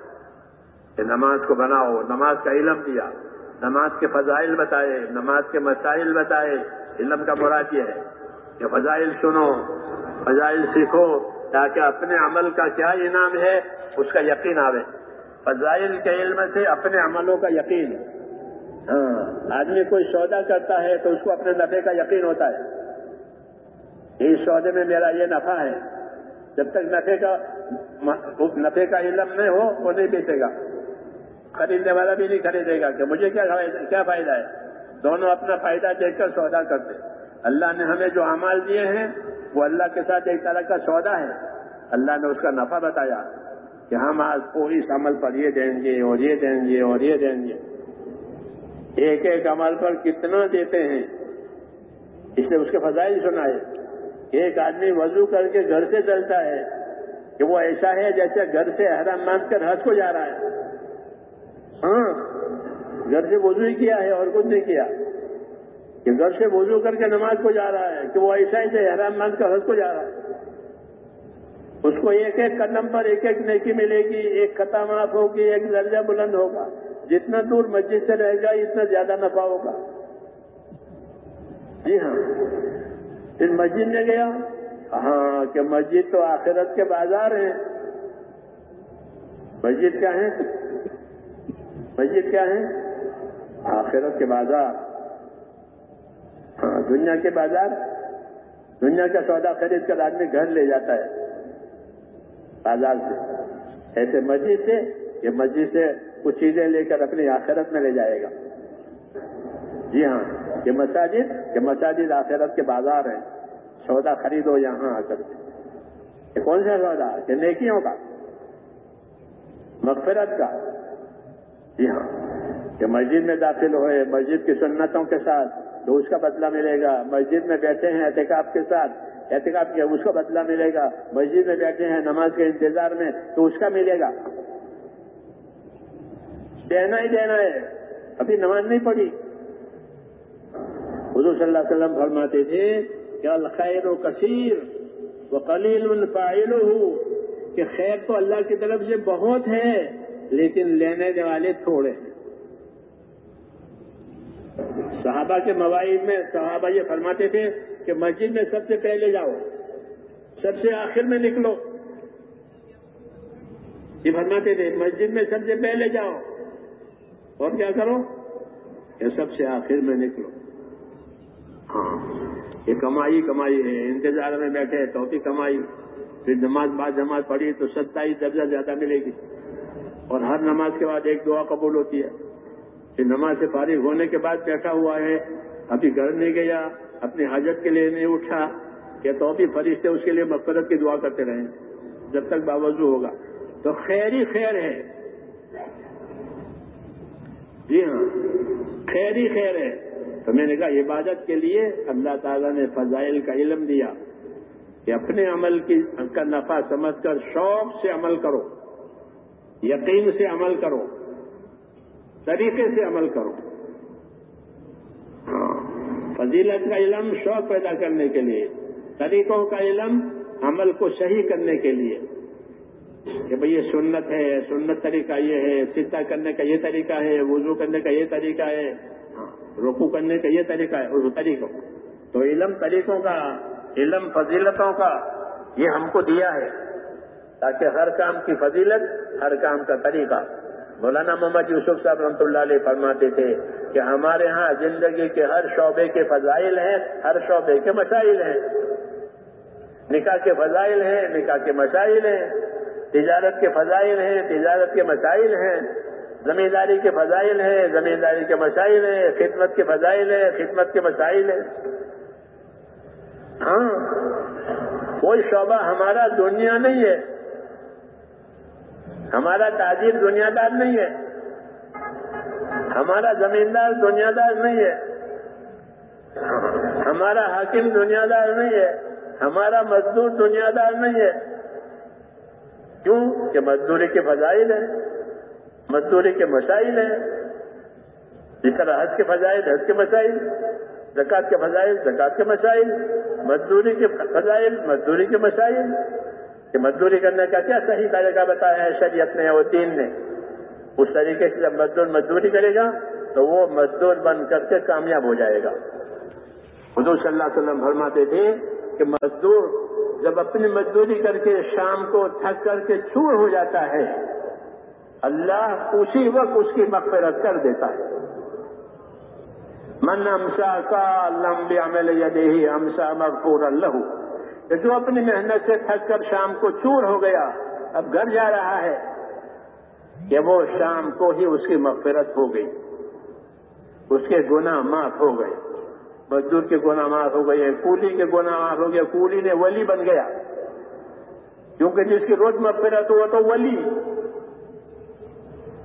کہ نماز کو بناؤ، نماز کا علم دیا۔ نماز کے فضائل بتائے، نماز کے مسائل بتائے، علم کا مراد یہ ہے کہ فضائل سنو، فضائل سیکھو، تاکہ اپنے عمل کا کیا انعام ہے، اس کا یقین آوے۔ فضائل کے علم سے اپنے عملوں کا یقین۔ ہاں آدمی کوئی سودا کرتا ہے تو اس کو اپنے نفے کا یقین ہوتا ہے۔ اس سودے میں میرا یہ نفع ہے۔ جب تک نفے کا نفے کا علم نہیں ہو، وہ نہیں بیچے گا۔ خریدنے والا بھی نہیں خریدے گا کہ مجھے کیا فائدہ ہے؟ دونوں اپنا فائدہ دیکھ کر سودا کرتے اللہ نے ہمیں جو امال دیے ہیں، وہ اللہ کے ساتھ ایک طرح کا سودا ہے۔ اللہ نے اس کا نفع بتایا کہ ہم آج کو اس عمل پر یہ دیں گے اور یہ دیں گے اور یہ دیں گے۔ ایک ایک عمل پر کتنا دیتے ہیں؟ اس نے اس کے فضائل سنائے۔ ایک آدمی وضو کر کے گھر سے چلتا ہے کہ وہ ایسا ہے جیسے گھر سے حرام مان کر حج کو جا رہا ہے۔ ہاں گھر سے وضو ہی کیا ہے اور کچھ نہیں کیا۔ کہ گھر سے وضو کر کے نماز کو جا رہا ہے، کہ وہ ایسا ہی جو حرام مان کر حج کو جا رہا ہے۔ اس کو ایک ایک قدم پر ایک ایک نیکی ملے گی، ایک خطا معاف ہوگی، ایک درجہ بلند ہوگا۔ جتنا دور مسجد سے رہے گا اتنا زیادہ نفع ہوگا۔ جی ہاں۔ پھر مسجد میں گیا۔ ہاں کہ مسجد تو آخرت کے بازار ہیں۔ مسجد کیا ہے مسجد کیا ہے؟ آخرت کے بازار۔ ہاں دنیا کے بازار۔ دنیا کا سودا خرید کر آدمی گھر لے جاتا ہے۔ بازار سے۔ ایسے مسجد سے، یہ مسجد سے کچھ چیزیں لے کر اپنی آخرت میں لے جائے گا۔ جی ہاں یہ مساجد یہ مساجد آخرت کے بازار ہیں۔ سودا خریدو یہاں آ کر۔ یہ کون سا سودا؟ یہ نیکیوں کا۔ مغفرت کا۔ جی ہاں۔ کہ مسجد میں داخل ہوئے، مسجد کی سنتوں کے ساتھ تو اس کا بدلہ ملے گا۔ مسجد میں بیٹھے ہیں احتکاب کے ساتھ۔ احتکاب کیا؟ اس کا بدلہ ملے گا۔ مسجد میں بیٹھے ہیں نماز کے انتظار میں تو اس کا ملے گا۔ دینا ہی دینا ہے۔ ابھی نماز نہیں پڑھی۔ حضور صلی اللہ علیہ وسلم فرماتے تھے کہ الخیر و کثیر وہ کلیل الفائل کہ خیر تو اللہ کی طرف سے بہت ہے۔ لیکن لینے والے تھوڑے۔ ہیں صحابہ کے مواعد میں صحابہ یہ فرماتے تھے کہ مسجد میں سب سے پہلے جاؤ، سب سے آخر میں نکلو۔ یہ فرماتے تھے، مسجد میں سب سے پہلے جاؤ۔ اور کیا کرو؟ یہ سب سے آخر میں نکلو۔ ہاں یہ کمائی کمائی ہے۔ انتظار میں بیٹھے، تو بھی کمائی۔ پھر نماز بعد نماز پڑھی تو ستائیس درجہ زیادہ ملے گی۔ اور ہر نماز کے بعد ایک دعا قبول ہوتی ہے۔ پھر نماز سے فارغ ہونے کے بعد بیٹھا ہوا ہے، ابھی گھر نہیں گیا، اپنی حاجت کے لیے نہیں اٹھا، کہ تو بھی فرشتے اس کے لیے مفرت کی دعا کرتے رہیں۔ جب تک باوضو ہوگا۔ تو خیر ہی خیر ہے۔ جی ہاں خیر ہی خیر ہے۔ تو میں نے کہا، عبادت کے لیے اللہ تعالیٰ نے فضائل کا علم دیا کہ اپنے عمل کی کا نفع سمجھ کر شوق سے عمل کرو۔ یقین سے عمل کرو، طریقے سے عمل کرو۔ ہاں، فضیلت کا علم، شوق پیدا کرنے کے لیے، طریقوں کا علم، عمل کو صحیح کرنے کے لیے۔ کہ بھئی یہ سنت ہے، سنت طریقہ یہ ہے سیدھا کرنے کا یہ طریقہ ہے، وضو کرنے کا یہ طریقہ ہے ہاں، رکو کرنے کا یہ طریقہ ہے، اس طریقوں تو علم طریقوں کا، علم فضیلتوں کا، یہ ہم کو دیا ہے۔ تاکہ ہر کام کی فضیلت، ہر کام کا طریقہ۔ مولانا محمد یوسف صاحب رحمۃ اللہ علیہ فرماتے تھے کہ ہمارے ہاں زندگی کے ہر شعبے کے فضائل ہیں، ہر شعبے کے مسائل ہیں۔ نکاح کے فضائل ہیں، نکاح کے مسائل ہیں۔ تجارت کے فضائل ہیں، تجارت کے مسائل ہیں۔ زمینداری کے فضائل ہیں، زمینداری کے مسائل ہیں۔ خدمت کے فضائل ہیں، خدمت کے مسائل ہیں۔ ہاں کوئی شعبہ ہمارا دنیا نہیں ہے۔ ہمارا تاجر دنیا دار نہیں ہے۔ ہمارا زمیندار دنیا دار نہیں ہے۔ ہمارا حاکم دنیا دار نہیں ہے۔ ہمارا مزدور دنیا دار نہیں ہے۔ کیوں؟ کہ مزدوری کے فضائل ہیں۔ مزدوری کے مسائل ہیں۔ جس طرح حج کے فضائل، حج کے مسائل۔ زکات کے فضائل زکات کے مسائل۔ مزدوری کے فضائل، مزدوری کے مسائل۔ کہ مزدوری کرنے کا کیا صحیح طریقہ بتایا ہے شریعت نے اور دین نے؟ اس طریقے سے جب مزدور مزدوری کرے گا تو وہ مزدور بن کر کے کامیاب ہو جائے گا۔ حضور صلی اللہ علیہ وسلم فرماتے تھے کہ مزدور جب اپنی مزدوری کر کے شام کو تھک کر کے چور ہو جاتا ہے، اللہ اسی وقت اس کی مغفرت کر دیتا ہے۔ من امسا کا لمبی عمل یدہی امسا مغفور اللہ جو اپنی محنت سے تھک کر شام کو چور ہو گیا، اب گھر جا رہا ہے کہ وہ شام کو ہی اس کی مغفرت ہو گئی۔ اس کے گناہ معاف ہو گئے۔ مزدور کے گناہ معاف ہو گئے، کولی کے گناہ معاف ہو گیا کولی نے ولی بن گیا۔ کیونکہ جس کی روز مغفرت ہوا تو ولی۔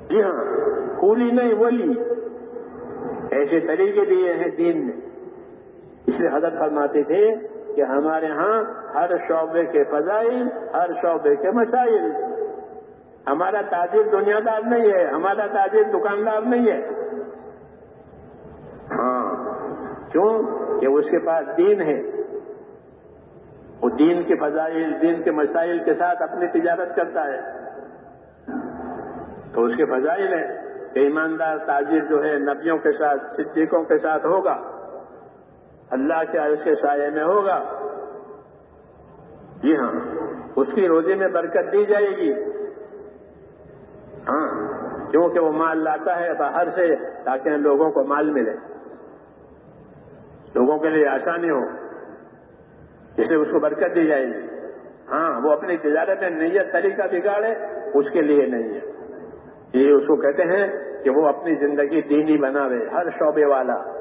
جی ہاں کولی نہیں، ولی۔ ایسے طریقے دیے ہیں دین نے اس لیے حضرت فرماتے تھے کہ ہمارے ہاں ہر شعبے کے فضائل، ہر شعبے کے مسائل۔ ہمارا تاجر دنیا دار نہیں ہے، ہمارا تاجر دکاندار نہیں ہے۔ ہاں کیوں؟ کہ اس کے پاس دین ہے۔ وہ دین کے فضائل، دین کے مسائل کے ساتھ اپنی تجارت کرتا ہے۔ تو اس کے فضائل ہیں کہ ایماندار تاجر جو ہے، نبیوں کے ساتھ، صدیقوں کے ساتھ ہوگا۔ اللہ کے عرض کے سائے میں ہوگا۔ جی ہاں اس کی روزی میں برکت دی جائے گی۔ ہاں کیونکہ وہ مال لاتا ہے، باہر سے تاکہ لوگوں کو مال ملے۔ لوگوں کے لیے آسانی ہو، اس لیے اس کو برکت دی جائے گی۔ ہاں وہ اپنی تجارت میں نیت طریقہ بگاڑے، اس کے لیے نہیں ہے۔ یہ اس کو کہتے ہیں کہ وہ اپنی زندگی دینی بناوے، ہر شعبے والا۔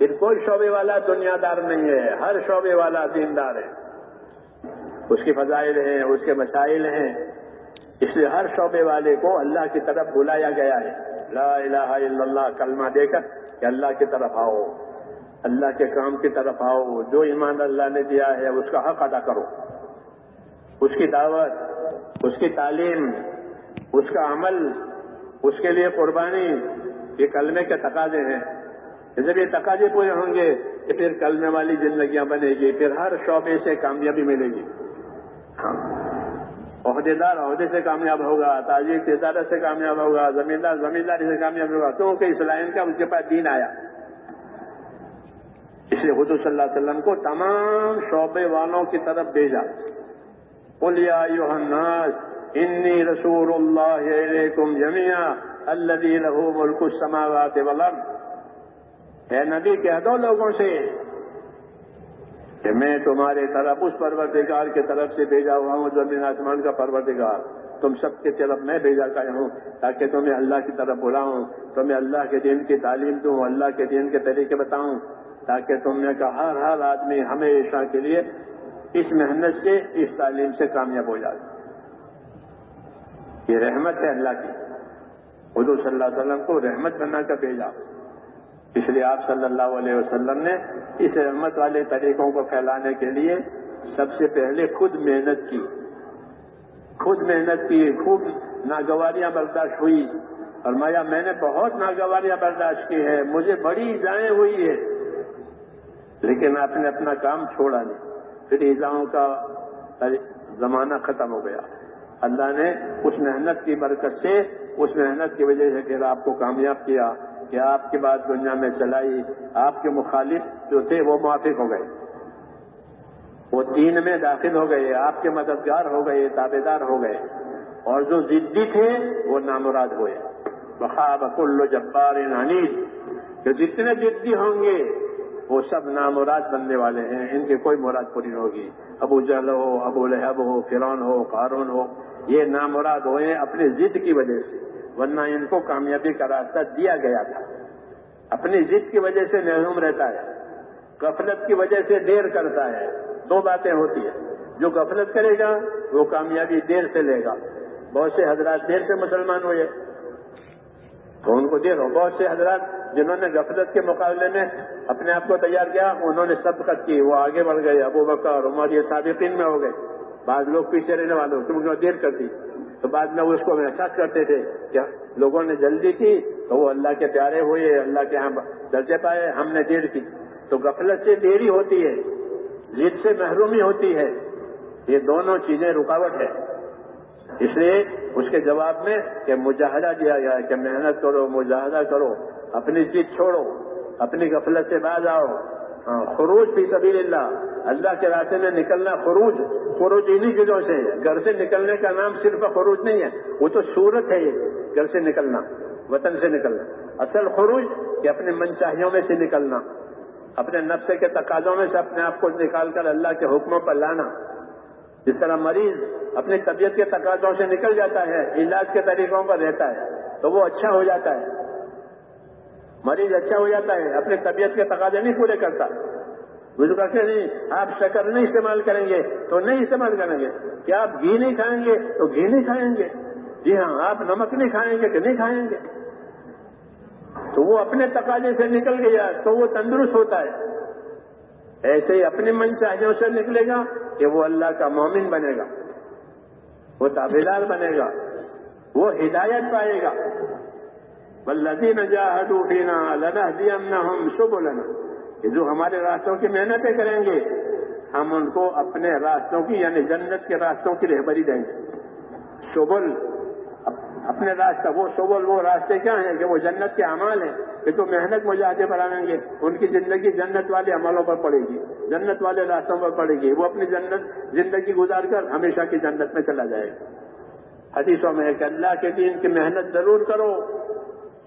پھر کوئی شعبے والا دنیا دار نہیں ہے، ہر شعبے والا دیندار ہے۔ اس کی فضائل ہیں، اس کے مسائل ہیں۔ اس لیے ہر شعبے والے کو اللہ کی طرف بلایا گیا ہے۔ لا الہ الا اللہ، کلمہ دے کر کہ اللہ کی طرف آؤ۔ اللہ کے کام کی طرف آؤ۔ جو ایمان اللہ نے دیا ہے، اس کا حق ادا کرو۔ اس کی دعوت، اس کی تعلیم، اس کا عمل، اس کے لیے قربانی، یہ کلمے کے تقاضے ہیں۔ جب یہ تقاضے پورے ہوں گے کہ پھر کلمے والی زندگیاں بنے گی، پھر ہر شعبے سے کامیابی ملے گی۔ ہاں عہدے دار عہدے سے کامیاب ہوگا، تاجر تجارت سے کامیاب ہوگا، زمیندار زمینداری سے کامیاب ہوگا۔ کیونکہ اس لائن کا اس کے پاس دین آیا۔ اس لیے حضور صلی اللہ علیہ وسلم کو تمام شعبے والوں کی طرف بھیجا۔ بولیا الناس، انی رسول اللہ علیکم جمیا اللہ ملک السماوات والارض۔ اے نبی، کہہ دو لوگوں سے کہ میں تمہارے طرف، اس پروردگار کی طرف سے بھیجا ہوا ہوں، زمین، آسمان کا پروردگار۔ تم سب کے طرف میں بھیجا گیا ہوں تاکہ تمہیں اللہ کی طرف بلاؤں، تمہیں اللہ کے دین کی تعلیم دوں، اللہ کے دین کے طریقے بتاؤں، تاکہ تم نے کہا ہر ہر آدمی ہمیشہ کے لیے اس محنت سے، اس تعلیم سے کامیاب ہو جائے۔ یہ رحمت ہے اللہ کی۔ حضور صلی اللہ علیہ وسلم کو رحمت بنا کر بھیجا۔ اس لیے آپ صلی اللہ علیہ وسلم نے اس رحمت والے طریقوں کو پھیلانے کے لیے سب سے پہلے خود محنت کی۔ خود محنت کی، خوب ناگواریاں برداشت ہوئی۔ فرمایا، میں نے بہت ناگواریاں برداشت کی ہے مجھے بڑی ایزائیں ہوئی ہے لیکن آپ نے اپنا کام چھوڑا نہیں۔ پھر ایزاؤں کا زمانہ ختم ہو گیا۔ اللہ نے اس محنت کی برکت سے، اس محنت کی وجہ سے پھر آپ کو کامیاب کیا۔ کہ آپ کی بات دنیا میں چلائی، آپ کے مخالف جو تھے وہ موافق ہو گئے۔ وہ تین میں داخل ہو گئے، آپ کے مددگار ہو گئے تابے دار ہو گئے۔ اور جو ضدی تھے وہ نامراد ہوئے۔ بخاب کل جبار انانیز جو جتنے ضدی ہوں گے، وہ سب نامراد بننے والے ہیں۔ ان کی کوئی مراد پوری ہوگی۔ ابو جل ہو، ابو لہب ہو فرون ہو، قارون ہو، یہ نامراد ہوئے اپنی ضد کی وجہ سے۔ ورنہ ان کو کامیابی کا راستہ دیا گیا تھا۔ اپنی ضد کی وجہ سے محروم رہتا ہے، غفلت کی وجہ سے دیر کرتا ہے۔ دو باتیں ہوتی ہیں۔ جو غفلت کرے گا، وہ کامیابی دیر سے لے گا۔ بہت سے حضرات دیر سے مسلمان ہوئے۔ تو ان کو دیر ہو؟ بہت سے حضرات جنہوں نے غفلت کے مقابلے میں اپنے آپ کو تیار کیا، انہوں نے سبقت کی۔ وہ آگے بڑھ گئے۔ ابو بکر، عمر، یہ سابقین میں ہو گئے۔ بعض لوگ پیچھے رہنے والوں کیونکہ دیر کر دی تو بعد میں وہ اس کو محسوس کرتے تھے کہ لوگوں نے جلدی کی تو وہ اللہ کے پیارے ہوئے، اللہ کے ہم درجے پائے، ہم نے دیر کی۔ تو غفلت سے دیری ہوتی ہے جیت سے محرومی ہوتی ہے۔ یہ دونوں چیزیں رکاوٹ ہے اس لیے اس کے جواب میں کہ مجاہدہ دیا گیا کہ محنت کرو، مجاہدہ کرو، اپنی چیز چھوڑو، اپنی غفلت سے باز آؤ۔ خروج فی سبیل اللہ اللہ کے راستے میں نکلنا خروج خروج انہی چیزوں سے گھر سے نکلنے کا نام صرف خروج نہیں ہے، وہ تو صورت ہے یہ، گھر سے نکلنا، وطن سے نکلنا۔ اصل خروج کہ اپنے من چاہیوں میں سے نکلنا، اپنے نفس کے تقاضوں میں سے اپنے آپ کو نکال کر اللہ کے حکموں پر لانا۔ جس طرح مریض اپنی طبیعت کے تقاضوں سے نکل جاتا ہے، علاج کے طریقوں پر رہتا ہے، تو وہ اچھا ہو جاتا ہے۔ مریض اچھا ہو جاتا ہے اپنی طبیعت کے تقاضے نہیں پورے کرتا۔ بزرگ کہ نہیں، آپ شکر نہیں استعمال کریں گے تو نہیں استعمال کریں گے۔ کیا آپ گھی نہیں کھائیں گے تو گھی نہیں کھائیں گے۔ جی ہاں آپ نمک نہیں کھائیں گے کہ نہیں کھائیں گے۔ تو وہ اپنے تقاضے سے نکل گیا تو وہ تندرست ہوتا ہے۔ ایسے ہی اپنے من چاہیوں سے نکلے گا کہ وہ اللہ کا مومن بنے گا۔ وہ تابیدار بنے گا۔ وہ ہدایت پائے گا۔ بلدی فینا لنہدینہم ہم کہ جو ہمارے راستوں کی محنتیں کریں گے، ہم ان کو اپنے راستوں کی یعنی جنت کے راستوں کی رہبری دیں گے۔ شبل اپنے راستہ، وہ سبل، وہ راستے کیا ہیں کہ وہ جنت کے اعمال ہیں؟ کہ تو محنت مجاہدے پر آئیں گے۔ ان کی زندگی جنت والے عملوں پر پڑے گی۔ جنت والے راستوں پر پڑے گی۔ وہ اپنی جنت، زندگی گزار کر ہمیشہ کی جنت میں چلا جائے گا۔ حدیثوں میں کہ اللہ کے دین کی محنت ضرور کرو۔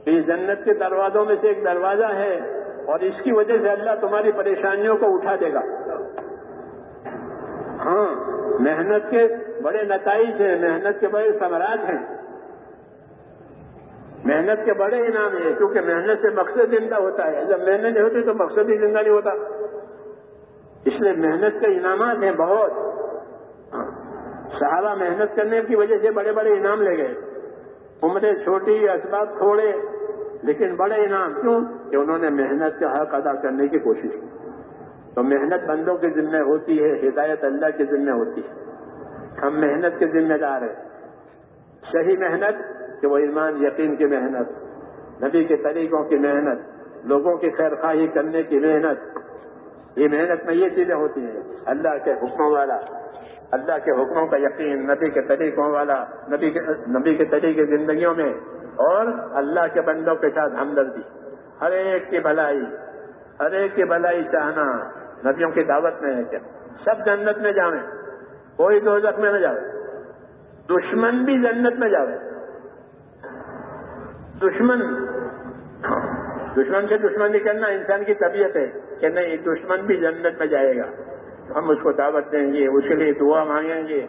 یہ جنت کے دروازوں میں سے ایک دروازہ ہے اور اس کی وجہ سے اللہ تمہاری پریشانیوں کو اٹھا دے گا۔ ہاں محنت کے بڑے نتائج ہیں، محنت کے بڑے ثمرات ہیں۔ محنت کے بڑے انعام ہیں، کیونکہ محنت سے مقصد زندہ ہوتا ہے۔ جب محنت نہیں ہوتی تو مقصد ہی زندہ نہیں ہوتا۔ اس لیے محنت کے انعامات ہیں بہت۔ ہاں، صحابہ محنت کرنے کی وجہ سے بڑے بڑے انعام لے گئے۔ عمریں چھوٹی اسباب تھوڑے، لیکن بڑے انعام کیوں؟ کہ انہوں نے محنت کا حق ادا کرنے کی کوشش کی۔ تو محنت بندوں کے ذمہ ہوتی ہے، ہدایت اللہ کے ذمہ ہوتی ہے۔ ہم محنت کے ذمہ دار ہیں۔ صحیح محنت کہ وہ ایمان، یقین کی محنت، نبی کے طریقوں کی محنت، لوگوں کی خیر خواہی کرنے کی محنت۔ یہ محنت میں یہ چیزیں ہوتی ہیں۔ اللہ کے حکموں والا اللہ کے حکموں کا یقین، نبی کے طریقوں والا، نبی کے نبی کے طریقے زندگیوں میں، اور اللہ کے بندوں کے ساتھ ہمدردی۔ ہر ایک کی بھلائی، ہر ایک کی بھلائی چاہنا نبیوں کی دعوت میں ہے کیا؟ سب جنت میں جاویں، کوئی دو میں نہ جاوے دشمن بھی جنت میں جاوے دشمن دشمن سے دشمنی کرنا انسان کی طبیعت ہے کہ نہیں، دشمن بھی جنت میں جائے گا۔ ہم اس کو دعوت دیں گے، اس کے لیے دعا مانگیں گے۔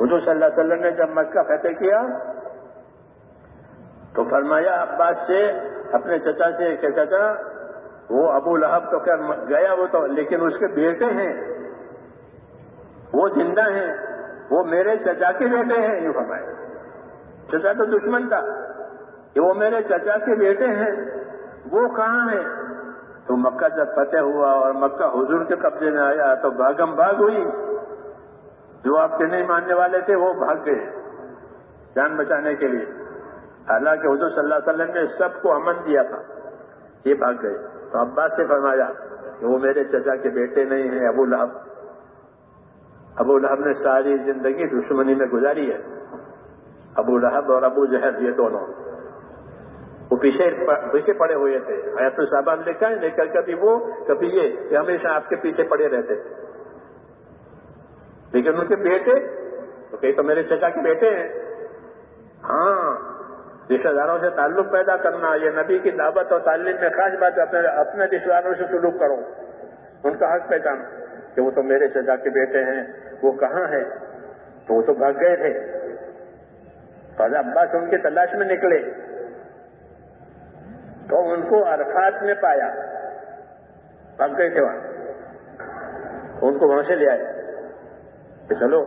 حضور صلی اللہ علیہ وسلم نے جب مکہ فتح کیا، تو فرمایا، عباس سے، اپنے چچا سے کہ، چچا، وہ ابو لہب تو کیا گیا وہ تو، لیکن اس کے بیٹے ہیں۔ وہ زندہ ہیں۔ وہ میرے چچا کے بیٹے ہیں، یوں فرمایا۔ چچا تو دشمن تھا کہ وہ میرے چچا کے بیٹے ہیں۔ وہ کہاں ہیں؟ تو مکہ جب فتح ہوا اور مکہ حضور کے قبضے میں آیا تو باغم باغ ہوئی۔ جو آپ کے نہیں ماننے والے تھے وہ بھاگ گئے جان بچانے کے لیے۔ حالانکہ حضور صلی اللہ علیہ وسلم نے سب کو امن دیا تھا۔ یہ بھاگ گئے۔ تو عباس سے فرمایا کہ وہ میرے چچا کے بیٹے نہیں ہیں، ابو لہب۔ ابو لہب نے ساری زندگی دشمنی میں گزاری ہے۔ ابو لہب اور ابو جہد یہ دونوں۔ وہ پیچھے پیچھے پڑے ہوئے تھے۔ حیات صاحبہ نے لکھا ہے لیکن کبھی وہ کبھی یہ کہ ہمیشہ آپ کے پیچھے پڑے رہتے۔ تھے لیکن ان کے بیٹے، تو کئی تو میرے چچا کے بیٹے ہیں۔ ہاں رشتے داروں سے تعلق پیدا کرنا، یہ نبی کی دعوت اور تعلیم میں خاص بات اپنے اپنے رشتے داروں سے سلوک کرو۔ ان کا حق پہچان کہ وہ تو میرے چچا کے بیٹے ہیں، وہ کہاں ہے تو وہ تو بھاگ گئے تھے۔ ابا سے ان کی تلاش میں نکلے۔ تو ان کو ارفات میں پایا۔ اب گئے تھے وہاں ان کو وہاں سے لے آئے۔ کہ چلو،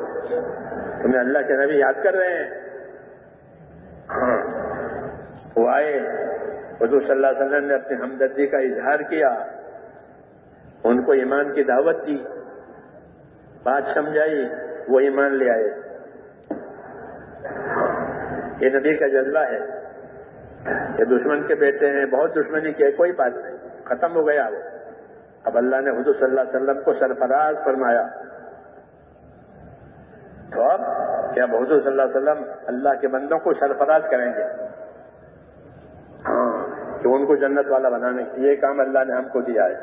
تمہیں اللہ کے نبی یاد کر رہے ہیں۔ ہاں۔ وہ آئے۔ حضور صلی اللہ علیہ وسلم نے اپنی ہمدردی کا اظہار کیا۔ ان کو ایمان کی دعوت دی۔ بات سمجھائی، وہ ایمان لے آئے۔ یہ نبی کا جذبہ ہے۔ یہ دشمن کے بیٹے ہیں، بہت دشمنی کی کوئی بات نہیں۔ ختم ہو گیا وہ۔ اب اللہ نے حضور صلی اللہ علیہ وسلم کو سرفراز فرمایا۔ تو اب کیا حضور صلی اللہ علیہ وسلم اللہ کے بندوں کو سرفراز کریں گے؟ ہاں کہ ان کو جنت والا بنانے یہ کام اللہ نے ہم کو دیا ہے۔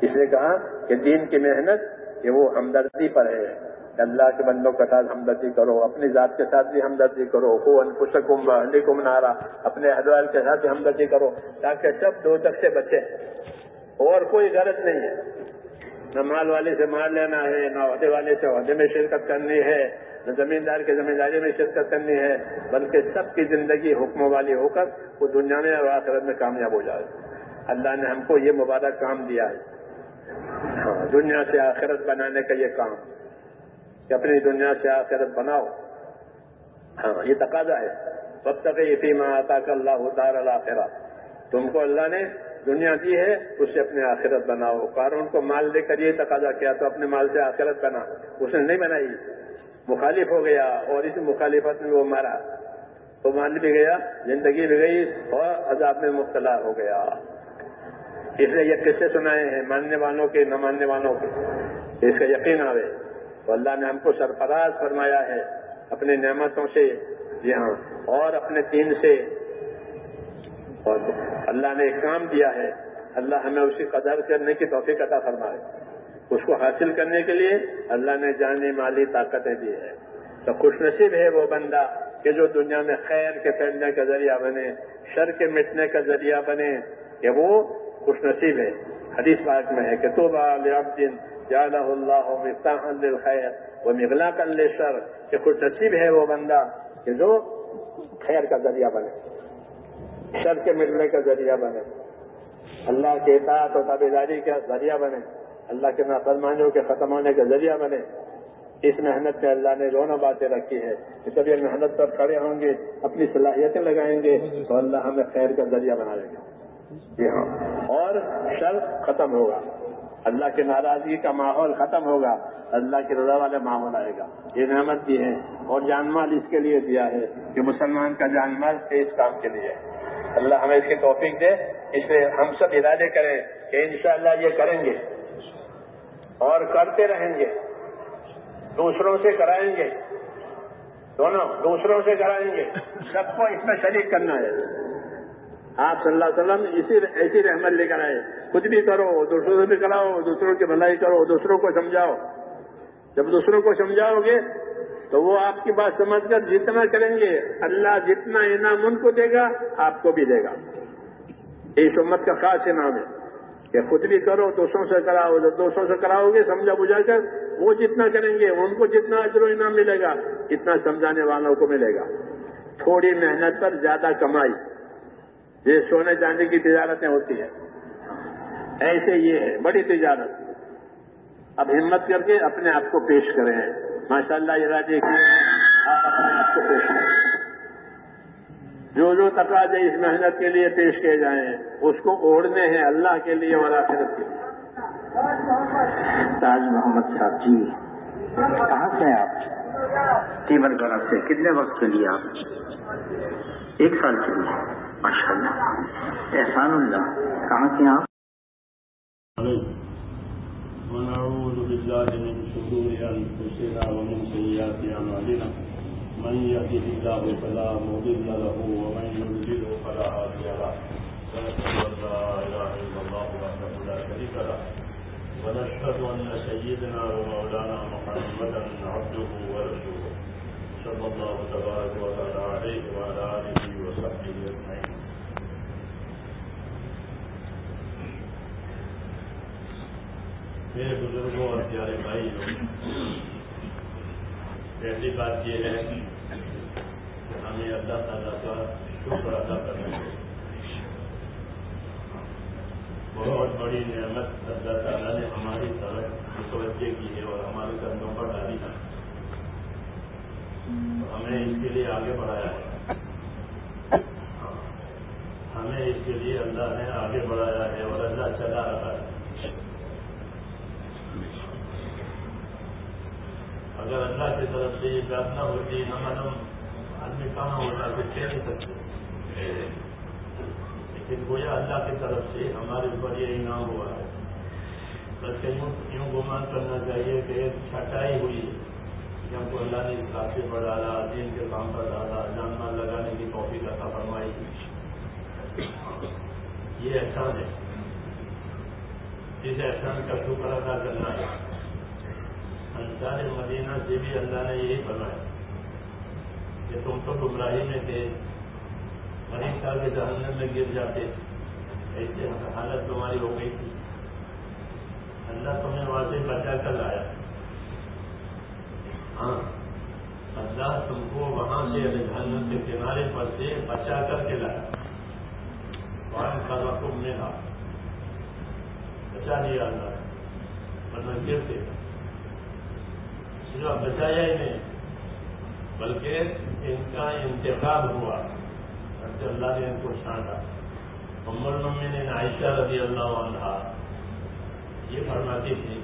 اس نے کہا کہ دین کی محنت یہ وہ ہمدردی پر ہے۔ اللہ کے بندوں کے ساتھ ہمدردی کرو، اپنی ذات کے ساتھ بھی ہمدردی کرو۔ ہو انکشکم علی نارا، اپنے حدوال کے ساتھ بھی ہمدردی کرو تاکہ سب دو تک سے بچے۔ اور کوئی غرض نہیں ہے۔ نہ مال والے سے مال لینا ہے، نہ عہدے والے سے عہدے میں شرکت کرنی ہے، نہ زمیندار کے زمینداری میں شرکت کرنی ہے، بلکہ سب کی زندگی حکموں والی ہو کر وہ دنیا میں اور آخرت میں کامیاب ہو جائے۔ اللہ نے ہم کو یہ مبارک کام دیا ہے۔ ہاں، دنیا سے آخرت بنانے کا یہ کام۔ کہ اپنی دنیا سے آخرت بناؤ۔ ہاں یہ تقاضا ہے۔ سب تک یہ آتا کر اللہ دار اللہ تم کو اللہ نے دنیا دی ہے، اس سے اپنے آخرت بناؤ۔ قارون کو مال دے کر یہ تقاضا کیا، تو اپنے مال سے آخرت بنا۔ اس نے نہیں بنائی۔ مخالف ہو گیا اور اس مخالفت میں وہ مارا تو مال بھی گیا، زندگی بھی گئی اور عذاب میں مبتلا ہو گیا۔ اس لیے یہ قصے سنائے ہیں، ماننے والوں کے، نہ ماننے والوں کے۔ اس کا یقین آوے۔ تو اللہ نے ہم کو سرفراز فرمایا ہے اپنی نعمتوں سے جی ہاں اور اپنے دین سے۔ اور اللہ نے ایک کام دیا ہے، اللہ ہمیں اسی قدر کرنے کی توفیق عطا فرمائے۔ اس کو حاصل کرنے کے لیے اللہ نے جانی مالی طاقتیں دی ہے تو خوش نصیب ہے وہ بندہ کہ جو دنیا میں خیر کے پھیلنے کا ذریعہ بنے، شر کے مٹنے کا ذریعہ بنے، کہ وہ خوش نصیب ہے۔ حدیث پاک میں ہے کہ تو دن جال اللہ مفتاح خیر وہ مغلا کر لے کہ خوش نصیب ہے وہ بندہ، کہ جو خیر کا ذریعہ بنے، شر کے مٹنے کا ذریعہ بنے، اللہ کے اطاعت و تابے داری کا ذریعہ بنے، اللہ کے نافرمانیوں کے ختم ہونے کا ذریعہ بنے۔ اس محنت میں اللہ نے دونوں باتیں رکھی ہے کہ جب یہ محنت پر کھڑے ہوں گے، اپنی صلاحیتیں لگائیں گے، تو اللہ ہمیں خیر کا ذریعہ بنا دیں گے جی ہاں۔ اور شر ختم ہوگا۔ اللہ کی ناراضگی کا ماحول ختم ہوگا، اللہ کی رضا والا ماحول آئے گا۔ یہ نعمت بھی ہے اور جان مال اس کے لیے دیا ہے کہ مسلمان کا جان مال اس کام کے لیے اللہ ہمیں اس کی توفیق دے، اس لیے ہم سب ارادے کریں کہ انشاءاللہ یہ کریں گے اور کرتے رہیں گے۔ دوسروں سے کرائیں گے۔ دونوں دوسروں سے کرائیں گے۔ سب کو اس میں شریک کرنا ہے۔ آپ صلی اللہ علیہ وسلم اسی ایسی رحمت لے کر آئے۔ خود بھی کرو، دوسروں سے بھی کراؤ، دوسروں کی بھلائی کرو، دوسروں کو سمجھاؤ۔ جب دوسروں کو سمجھاؤ گے، تو وہ آپ کی بات سمجھ کر جتنا کریں گے، اللہ جتنا انعام ان کو دے گا، آپ کو بھی دے گا۔ اس امت کا خاص انعام ہے کہ خود بھی کرو، دوسروں سے کراؤ، جب دوسروں سے کراؤ گے، سمجھا بجھا کر وہ جتنا کریں گے، ان کو جتنا اجر و انعام ملے گا، اتنا سمجھانے والوں کو ملے گا۔ تھوڑی محنت پر زیادہ کمائی۔ یہ سونے چاندی کی تجارتیں ہوتی ہیں۔ ایسے یہ ہے، بڑی تجارت۔ اب ہمت کر کے اپنے آپ کو پیش کریں۔ ماشاء اللہ یہ راجے کی آپ اپنے آپ کو پیش کریں۔ جو جو تقاضے اس محنت کے لیے پیش کیے جائیں، اس کو اوڑھنے ہیں اللہ کے لیے اور آخرت کے لیے۔ تاج محمد صاحب جی۔ کہاں سے ہیں آپ؟ تیمر گڑھ سے۔ کتنے وقت کے لیے آپ؟ ایک سال کے لیے۔ ماشاء اللہ احسان اللہ، کہاں سے آپ؟ ونعوذ بالله من شرور أنفسنا ومن سيئات أعمالنا. من يهده الله فلا مضل له ومن يضلل فلا هادي له. ونشهد أن لا إله إلا الله وحده لا شريك له. ونشهد أن سيدنا ومولانا محمدا عبده ورسوله. صلى الله تبارك وتعالى عليه وعلى آله وصحبه أجمعين. میرے بزرگوں اور پیارے بھائی پہلی بات یہ ہے کہ ہمیں اللہ تعالیٰ کا شکر ادا کرنا چاہیے۔ بہت بڑی نعمت اللہ تعالیٰ نے ہماری طرف متوجہ کی ہے اور ہمارے قدموں پر ڈالی ہے۔ ہمیں اس کے لیے آگے بڑھایا ہے۔ ہمیں اس کے لیے اللہ نے آگے بڑھایا ہے اور اللہ چلا رہا ہے۔ اگر اللہ کی طرف سے یہ بات ہوتی ہم آدمی کہاں ہوتا پھر کہہ نہیں سکتے۔ لیکن گویا اللہ کی طرف سے ہمارے اوپر یہ انعام ہوا ہے۔ بلکہ یوں یوں گمان کرنا چاہیے کہ ایک چھٹائی ہوئی کہ ہم کو اللہ نے اس راستے پر ڈالا، دین کے کام پر ڈالا، جان مال لگانے کی توفیق عطا فرمائی۔ یہ احسان ہے۔ جس احسان کا شکر ادا کرنا ہے۔ انسار مدینہ سے بھی اللہ نے یہی بنایا کہ تم تو گمراہی میں تھے مریض صاحب کے جہنم میں گر جاتے، ایسے حالت تمہاری ہو گئی تھی۔ اللہ تمہیں وہاں سے بچا کر لایا۔ ہاں اللہ تم کو وہاں سے یعنی جہنم کے کنارے پر سے بچا کر کے لایا۔ وہاں کا رقم میں تھا بچا لیا اللہ ورنہ گرتے صرف بچایا ہی نہیں، بلکہ ان کا انتخاب ہوا۔ اللہ نے ان کو چھانٹا محمد ممی نے عائشہ رضی اللہ عنہ یہ فرماتی تھی،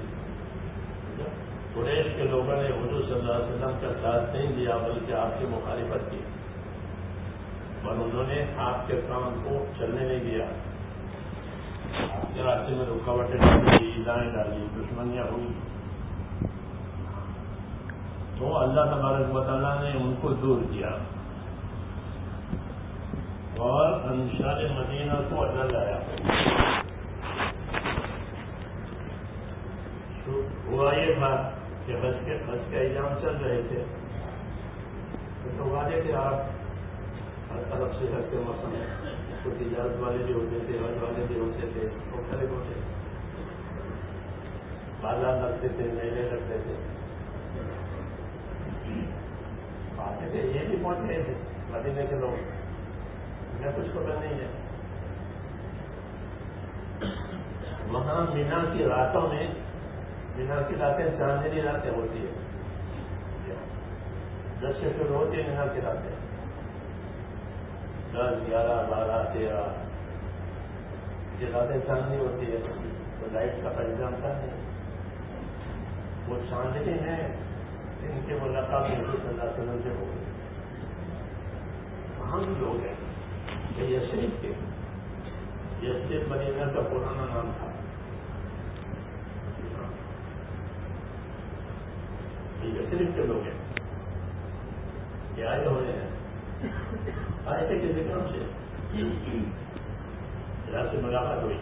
قریش کے لوگوں نے حضور صلی اللہ علیہ وسلم کا ساتھ نہیں دیا، بلکہ آپ کی مخالفت کی۔ اور انہوں نے آپ کے کام کو چلنے نہیں دیا۔ آپ کے راستے میں رکاوٹیں ڈالی، دائیں ڈالی، دشمنیاں ہوئی۔ تو اللہ تبارک و تعالیٰ نے ان کو دور کیا۔ اور انشار مدینہ کو اللہ لایا ہوا یہ تھا کہ بس کے بس کے ایگزام چل رہے تھے۔ تو والے تھے آپ۔ ہر طرف سے ہر کے موسم کچھ تجارت والے بھی ہوتے تھے، حج والے بھی ہوتے تھے، وہ کھڑے ہوتے بازار لگتے تھے، میلے لگتے تھے۔ آتے تھے یہ بھی پہنچ گئے تھے مدینے کے لوگ۔ میں کچھ خبر نہیں ہے۔ وہاں مینا کی راتوں میں، مینا کی راتیں چاندنی راتیں ہوتی ہے دس سے شروع ہوتی ہے مینا کی راتیں۔ دس، گیارہ، بارہ، تیرہ۔ یہ راتیں چاندنی ہوتی ہے تو لائٹ کا پنجام تھا نہیں وہ چاندنی ہے ان کے ملاقات حضور صلی اللہ علیہ وسلم سے ہو گئی بھی لوگ ہیں۔ یہ یشریف کے۔ یشریف مدینہ کا پرانا نام تھا۔ یہ یشریف کے لوگ ہیں۔ یہ آئے ہو رہے ہیں۔ آئے تھے کسی کام سے؟ ملاقات ہوئی۔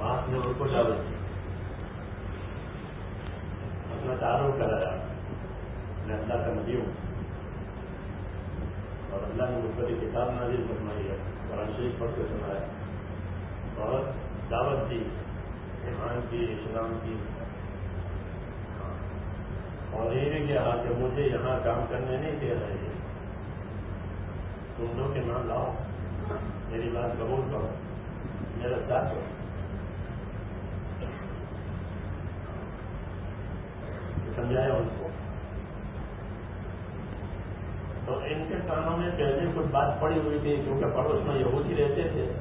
آپ نے ان کو دعوت دی اپنا تعارف کرایا میں اللہ کا نبی ہوں۔ اور اللہ نے مجھ پر کتاب نازل فرمائی ہے، قرآن شریف پڑھ کے سنایا اور دعوت دی، ایمان کی، اسلام کی۔ ہاں۔ اور یہ بھی کہا کہ مجھے یہاں کام کرنے نہیں دے رہے تم لوگ کے نام لاؤ۔ میری بات قبول کرو۔ میرا ساتھ کرو سمجھایا ان کو۔ تو ان کے کانوں میں پہلے کچھ بات پڑی ہوئی تھی، کیونکہ پڑوس میں یہودی رہتے تھے۔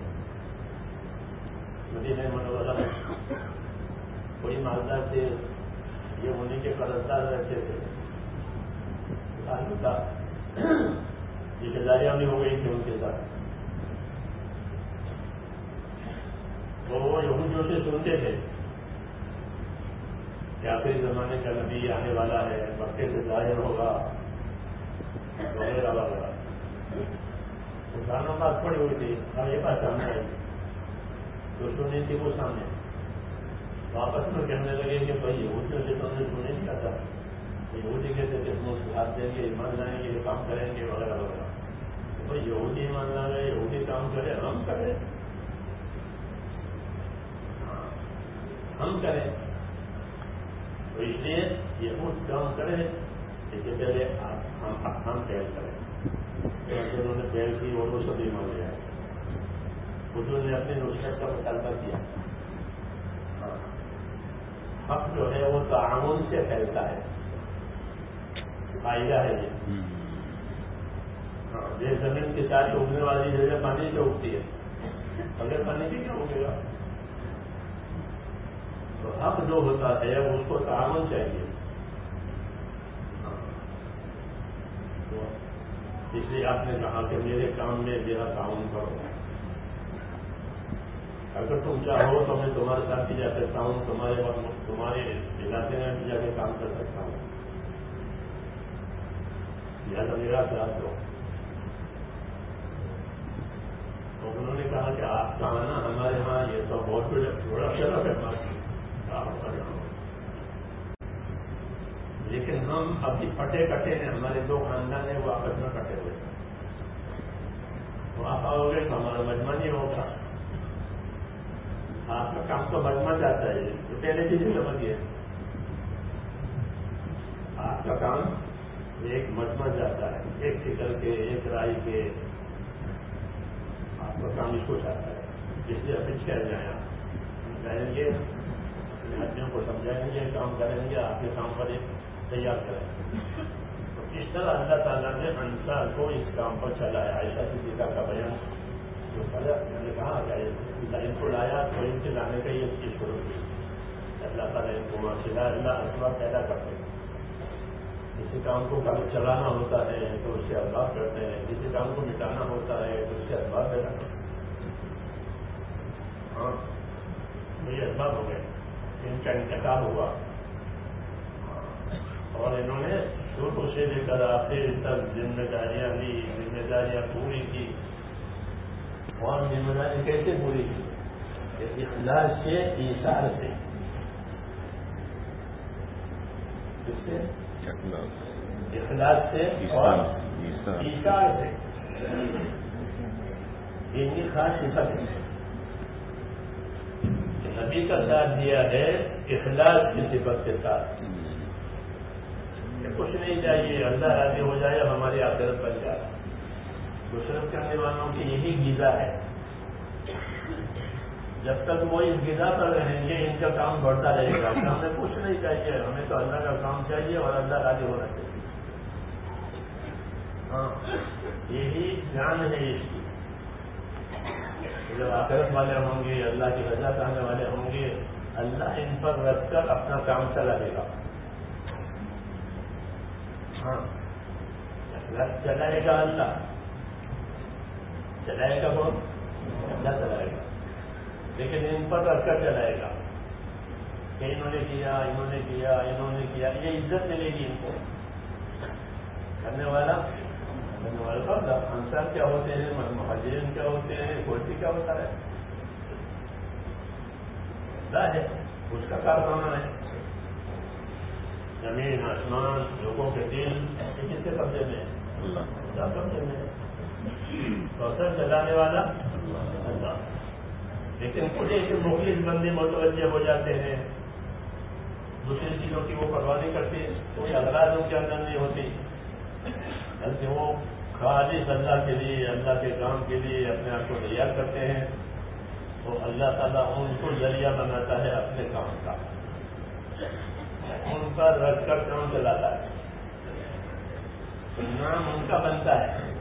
مدینہ منورہ کوئی مالدار تھے، یہ انہیں کے قرضدار رہتے تھے۔ رشتے داریاں بھی ہو گئی تھی ان کے ساتھ۔ تو وہ یہودیوں سے سنتے تھے۔ کہ آخری زمانے کا نبی آنے والا ہے، مکے سے ظاہر ہوگا وغیرہ وغیرہ کسانوں بات پڑی ہوئی تھی اور یہ بات سامنے آئی۔ جو سنی تھی وہ سامنے۔ واپس میں کہنے لگے کہ بھائی یہودیوں سے تو نے سنے کیا تھا یہودی کہتے تھے ہم اس ہاتھ دیں گے، ایمان لائیں گے یہ کام کریں گے، وغیرہ وغیرہ۔ بھائی، یہودی ایمان لائیں یہودی کام کرے، ہم کریں۔ ہاں، ہم کریں۔ تو اس لیے یہ کچھ کام کرے اس سے پہلے ہم پہل کریں۔ انہوں نے پہل کی اور وہ سبھی مان لیا۔ حضور نے اپنی نصرت کا مطالبہ کیا۔ حق جو ہے وہ تعاون سے پھیلتا ہے۔ فائدہ ہے یہ۔ یہ زمین کے ساتھ اگنے والی جگہ پانی سے اگتی ہے۔ اگر پانی بھی کیا اگے گا۔ تو حق جو ہوتا ہے اس کو تعاون چاہیے۔ اس لیے آپ نے کہا کہ میرے کام میں میرا تعاون کرو۔ اگر تم چاہو تو میں تمہارے ساتھ بھی جا سکتا ہوں، تمہارے تمہارے علاقے میں بھی جا کے کام کر سکتا ہوں۔ لہٰذا میرا ساتھ دو تو انہوں نے کہا کہ آپ کا آنا ہمارے ہاں یہ تو بہت بڑا شرف ہے۔ ہمارے لیکن ہم ابھی پٹے کٹے ہیں، ہمارے دو خاندان ہیں، وہ آپس میں کٹے ہوئے تو آپ آؤ گے تو ہمارا مجمع نہیں ہوگا۔ آپ کا کام تو مجمع جاتا ہے تو پہلے چیزیں سمجھیے آپ کا کام ایک مجمع جاتا ہے، ایک فکر کے، ایک رائے کے۔ آپ کا کام اس کو چاہتا ہے جس سے ابھی کیا جائیں آپ جائیں گے۔ آدمیوں کو سمجھائیں گے، کام کریں گے، آپ کے کام پر ایک تیار کریں تو اس طرح اللہ تعالیٰ نے انسار کو اس کام پر چلایا۔ ایسا کسی کا بیان جو میں نے کہا کہ ان کو لایا تو ان سے لانے کا یہ چیز شروع کی۔ اللہ تعالیٰ ان کو وہاں سے اللہ اسباب پیدا کرتے ہیں۔ کسی کام کو چلانا ہوتا ہے تو اس سے اسباب کرتے ہیں، کسی کام کو مٹانا ہوتا ہے تو اس سے اسباب پیدا کرتے ہیں۔ ہاں یہ اسباب ہو گئے۔ ان کا انتخاب ہوا۔ اور انہوں نے شروع سے لے کر آخر تک ذمہ داریاں لی ذمہ داریاں پوری کی۔ اور ذمہ داری کیسے پوری کی؟ اخلاص سے۔ اشار سے؟ اخلاص سے اور اشار سے۔ یہ خاص صفت ہے۔ نبی کا ساتھ دیا ہے اخلاص کی صفت کے ساتھ۔ کچھ نہیں چاہیے، اللہ راضی ہو جائے، ہماری آخرت بن جائے۔ مشرف کرنے والوں کی یہی غذا ہے۔ جب تک وہ اس غذا پر رہیں گے، ان کا کام بڑھتا رہے گا۔ ہمیں کچھ نہیں چاہیے، ہمیں تو اللہ کا کام چاہیے اور اللہ راضی ہونا چاہیے۔ ہاں یہی جان ہے اس کی۔ جب آخرت والے ہوں گے، اللہ کی رضا چاہنے والے ہوں گے، اللہ ان پر رکھ کر اپنا کام چلا دے گا۔ ہاں۔ چلائے گا اللہ۔ چلائے گا کون؟ اللہ چلائے گا۔ لیکن ان پر رکھ کر چلائے گا۔ کہ انہوں نے کیا، انہوں نے کیا، انہوں نے کیا، یہ عزت ملے گی ان کو۔ کرنے والا کرنے والا کب انسان کیا ہوتے ہیں، مہاجرین کیا ہوتے ہیں کوئی کیا ہوتا ہے؟ ہے، اس کا کارخانہ ہے۔ زمین، آسمان، لوگوں کے دل کس کے قبضے میں؟ قبضے میں۔ کوثر چلانے والا؟ اللہ۔ لیکن کچھ ایسے مختلف بندے متوجہ ہو جاتے ہیں۔ دوسری چیزوں کی وہ پرواہ نہیں کرتے، کوئی اغراض ان کے اندر نہیں ہوتی۔ بلکہ وہ خالص اللہ کے لیے، اللہ کے کام کے لیے اپنے آپ کو تیار کرتے ہیں۔ تو اللہ تعالیٰ ان کو ذریعہ بناتا ہے اپنے کام کا۔ ان پر رکھ کر کام چلاتا ہے۔ نام ان کا بنتا ہے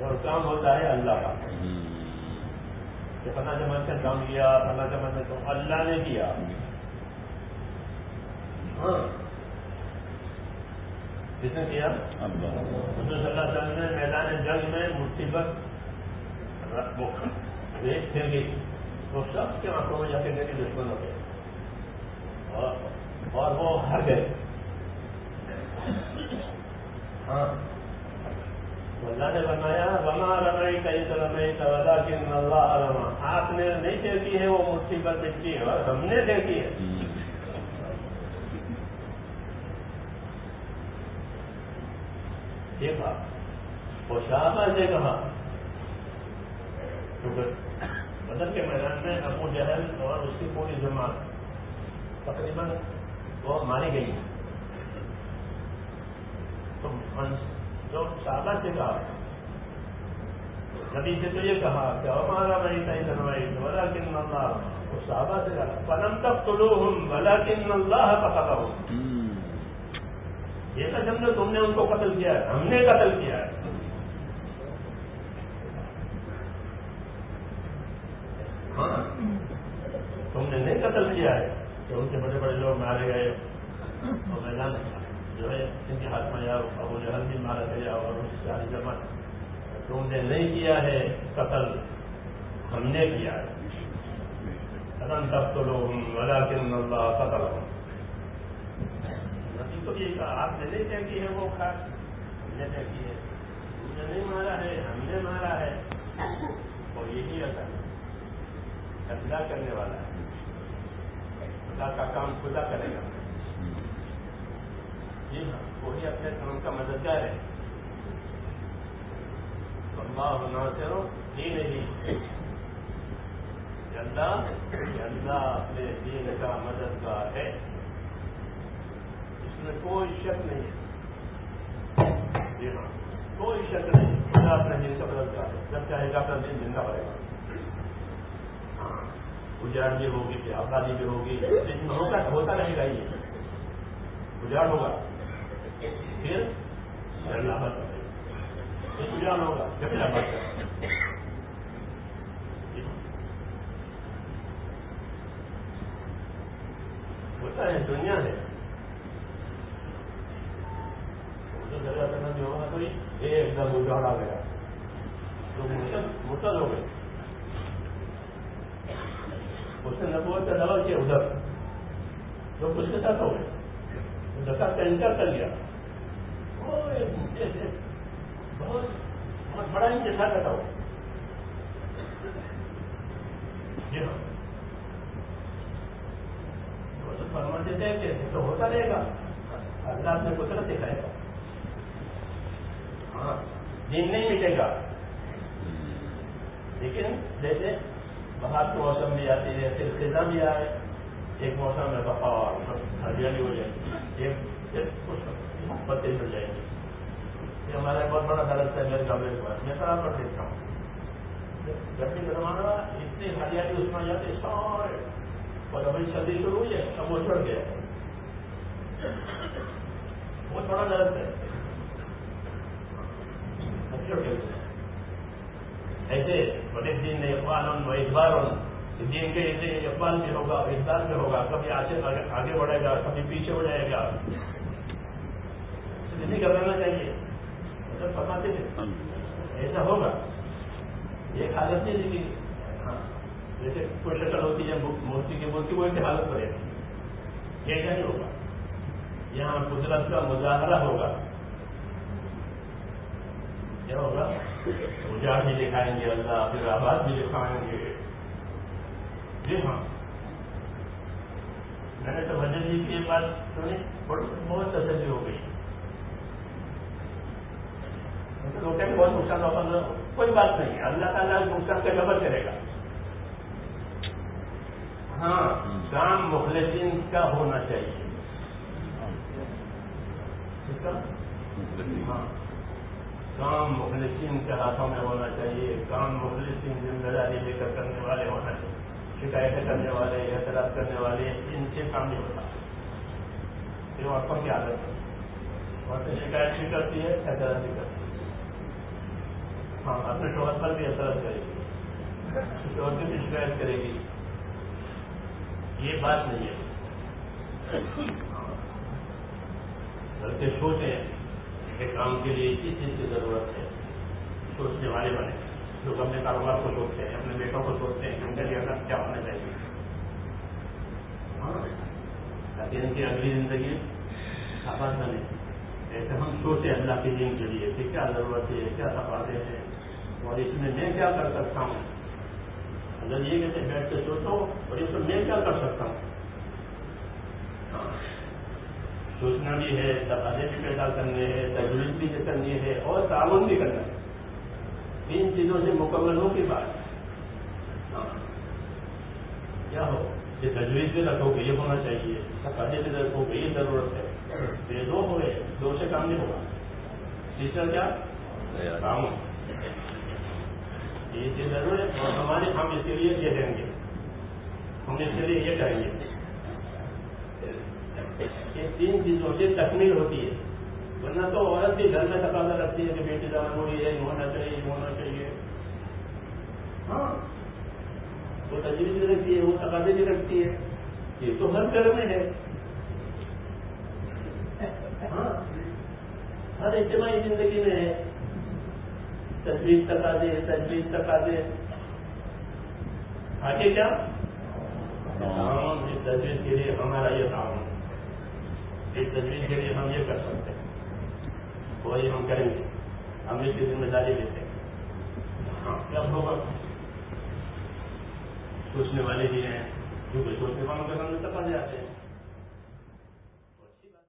اور کام ہوتا ہے اللہ کا۔ کہ پنا جمن سے کام کیا پنا جمن میں تو اللہ نے کیا۔ ہاں۔ کس نے کیا؟ حضور صلی اللہ علیہ وسلم نے میدان جنگ میں مصیبت بھیج پھر گئی۔ تو سب کے آنکھوں میں جا کے گئے دشمن ہو گئے۔ اور وہ ہر گئے۔ ہاں۔ اللہ نے بنایا رما رمائی کئی رمائی تو اللہ کی اللہ رما آپ نے نہیں دیکھی ہے وہ مصیبت دیکھی ہے اور ہم نے دیکھی ہے۔ دیکھا وہ صحابہ سے کہا بدل کے میدان میں ابو جہل اور اس کی پوری جماعت تقریباً وہ ماری گئی۔ تو جو صحابہ سے کہا، نبی سے تو یہ کہا کہ ہمارا بھائی صحیح سنوائی بلا کن اللہ اس صحابہ سے کہا پلم تک تو لو ہوں بلا کن اللہ پکڑا ہوں یہ تو سمجھو تم نے ان کو قتل کیا ہے، ہم نے قتل کیا ہے۔ ہاں تم نے نہیں قتل کیا ہے کہ ان کے بڑے بڑے لوگ مارے گئے اور میدان جو ہے، ان کے ہاتھ میں یا ابو جہل بھی مارا گیا اور اس ساری جماعت تم نے نہیں کیا ہے قتل، ہم نے کیا ہے۔ قدم تب تو لوگ ملا کے اللہ قتل نبی کو یہ کہا آپ نے نہیں طے کی ہے، وہ خاص ہم نے طے کی ہے۔ تم نے نہیں مارا ہے، ہم نے مارا ہے۔ اور یہی اللہ ہے۔ کرنے والا ہے۔ اللہ کا کام خدا کرے گا۔ جی ہاں وہی اپنے کام کا مددگار ہے۔ اللہ ناصر دین ہی۔ اللہ اللہ اپنے دین کا مددگار ہے۔ اس میں کوئی شک نہیں ہے۔ جی ہاں کوئی شک نہیں، خدا اپنے دین کا مددگار ہے جب چاہے گا اپنا دن زندہ پڑے گا۔ ہاں اجاڑ بھی ہوگی پھر آبادی بھی ہوگی، لیکن ہوگا ہوتا رہے گا یہ اجاڑ ہوگا۔ پھر اللہ بات کرے۔ گا اجاڑ ہوگا، پھر اللہ بات کرے۔ جی ہاں۔ ہوتا ہے، دنیا ہے۔ جو ہوگا تو ایک دم اجاڑ آ گیا۔ تو مسل ہو گئے۔ اس نے نبوت اچھا، کا کیا ادھر؟ تو کچھ کے ساتھ ہو گئے کا انکار کر لیا۔ بہت بہت بڑا انتظار کرتا ہو جی ہاں۔ کہ تو ہوتا رہے گا۔ اللہ اپنے قدرت دکھائے گا۔ دن نہیں ملے گا۔ لیکن جیسے باہر کے موسم بھی آتی ہے پھر خزاں بھی آئے۔ ایک موسم میں بپا اور ہریالی ہو جائے۔ ایک پتے مل جائیں۔ گے یہ ہمارا بہت بڑا درد ہے میرے کمرے کے پاس میں طرح پر دیکھتا ہوں۔ گرمی کا زمانہ اتنی ہریالی اس میں جاتی سارے۔ اور ابھی سردی شروع ہوئی ہے اب وہ چڑھ گیا۔ وہ تھوڑا درد ہے۔ ایسے بڑے دن نے اقبال و اخبار دین کے ایسے اقبال بھی ہوگا اقدار بھی ہوگا، کبھی آگے آگے بڑھے گا، کبھی پیچھے ہو جائے گا نہیں کرنا چاہیے مطلب فرماتے تھے ایسا ہوگا۔ ایک حالت نہیں لیکن جی ہاں جیسے کوئی شکل ہوتی ہے مورتی کی مورتی، وہ ایسی حالت پڑے گی۔ ایسا نہیں ہوگا؟ یہاں قدرت کا مظاہرہ ہوگا۔ کیا ہوگا۔ اجاڑ بھی دکھائیں گے اللہ پھر آباد بھی دکھائیں گے۔ جی ہاں۔ میں نے تو بھجن جی کی بات سنی بہت تسلی ہو گئی۔ لوگ بہت نقصان واپس کوئی بات نہیں اللہ تعالیٰ نقصان کا جبر کرے گا۔ ہاں کام مخلصین کا ہونا چاہیے۔ ہاں۔ کام مخلصین کے ہاتھوں میں ہونا چاہیے، کام مخلصین ذمہ داری لے کر کرنے والے ہونا چاہیے، شکایتیں کرنے والے، اعتراض کرنے والے، ان سے کام نہیں ہوتا۔ یہ عورتوں کی عادت ہے۔ عورتیں شکایت بھی کرتی ہے، اعتراض بھی کرتی ہے۔ ہاں اپنے شوہر پر بھی اعتراض کرے گی۔ شوہر کی بھی شکایت کرے گی۔ یہ بات نہیں ہے۔ ہاں، بلکہ سوچیں۔ کہ کام کے لیے کس چیز کی ضرورت ہے؟ سوچنے والے بنے لوگ اپنے کاروبار کو سوچتے ہیں، اپنے بیٹوں کو سوچتے ہیں ان کا لیے کیا ہونا چاہیے۔ ہاں۔ تاکہ ان کی اگلی زندگی آباد بنے۔ ایسے ہم سوچیں اللہ کے دین کے لیے کہ کیا ضرورت ہے، کیا تقاضے ہیں۔ اور اس میں میں کیا کر سکتا ہوں؟ اگر یہ کہتے بیٹھ کے سوچو اور اس میں میں کیا کر سکتا ہوں؟ ہاں۔ سوچنا بھی ہے، تقاضے بھی پیدا کرنے ہیں، تجویز بھی کرنی ہے اور تعاون بھی کرنا ہے۔ تین چیزوں سے مکمل ہو کی بات ہاں۔ کیا ہو؟ یہ تجویز بھی رکھو گے یہ ہونا چاہیے، تقاضے بھی رکھو گے یہ ضرورت ہے۔ یہ دو ہو گئے، دو سے کام نہیں ہوگا۔ تیسرا کیا؟ تعاون۔ یہ چیز ضرور ہے اور ہمارے ہم اس کے لیے یہ دیں گے۔ ہم اس کے لیے یہ کریں گے۔ یہ تین چیزوں سے تکمیل ہوتی ہے۔ ورنہ تو عورت بھی گھر میں تقاضا رکھتی ہے کہ بیٹی جان ہوئی ہے ہونا چاہیے یہ ہونا چاہیے۔ ہاں۔ وہ تجویز بھی رکھتی ہے وہ تقاضے بھی رکھتی ہے۔ یہ تو ہر گھر میں ہے۔ ہاں۔ ہر اجتماعی زندگی میں ہے۔ تجویز تقاضے تجویز تقاضے۔ آگے کیا؟ تجویز کے لیے ہمارا یہ تعاون۔ اس تجویز کے لیے ہم یہ کر سکتے ہیں۔ وہ یہ ہم کریں گے۔ ہم اس کی ذمہ داری لیتے ہیں۔ ہاں، کب ہوگا؟ سوچنے والے بھی ہیں۔ کیونکہ سوچنے والوں کے سامنے تب جاتے ہیں۔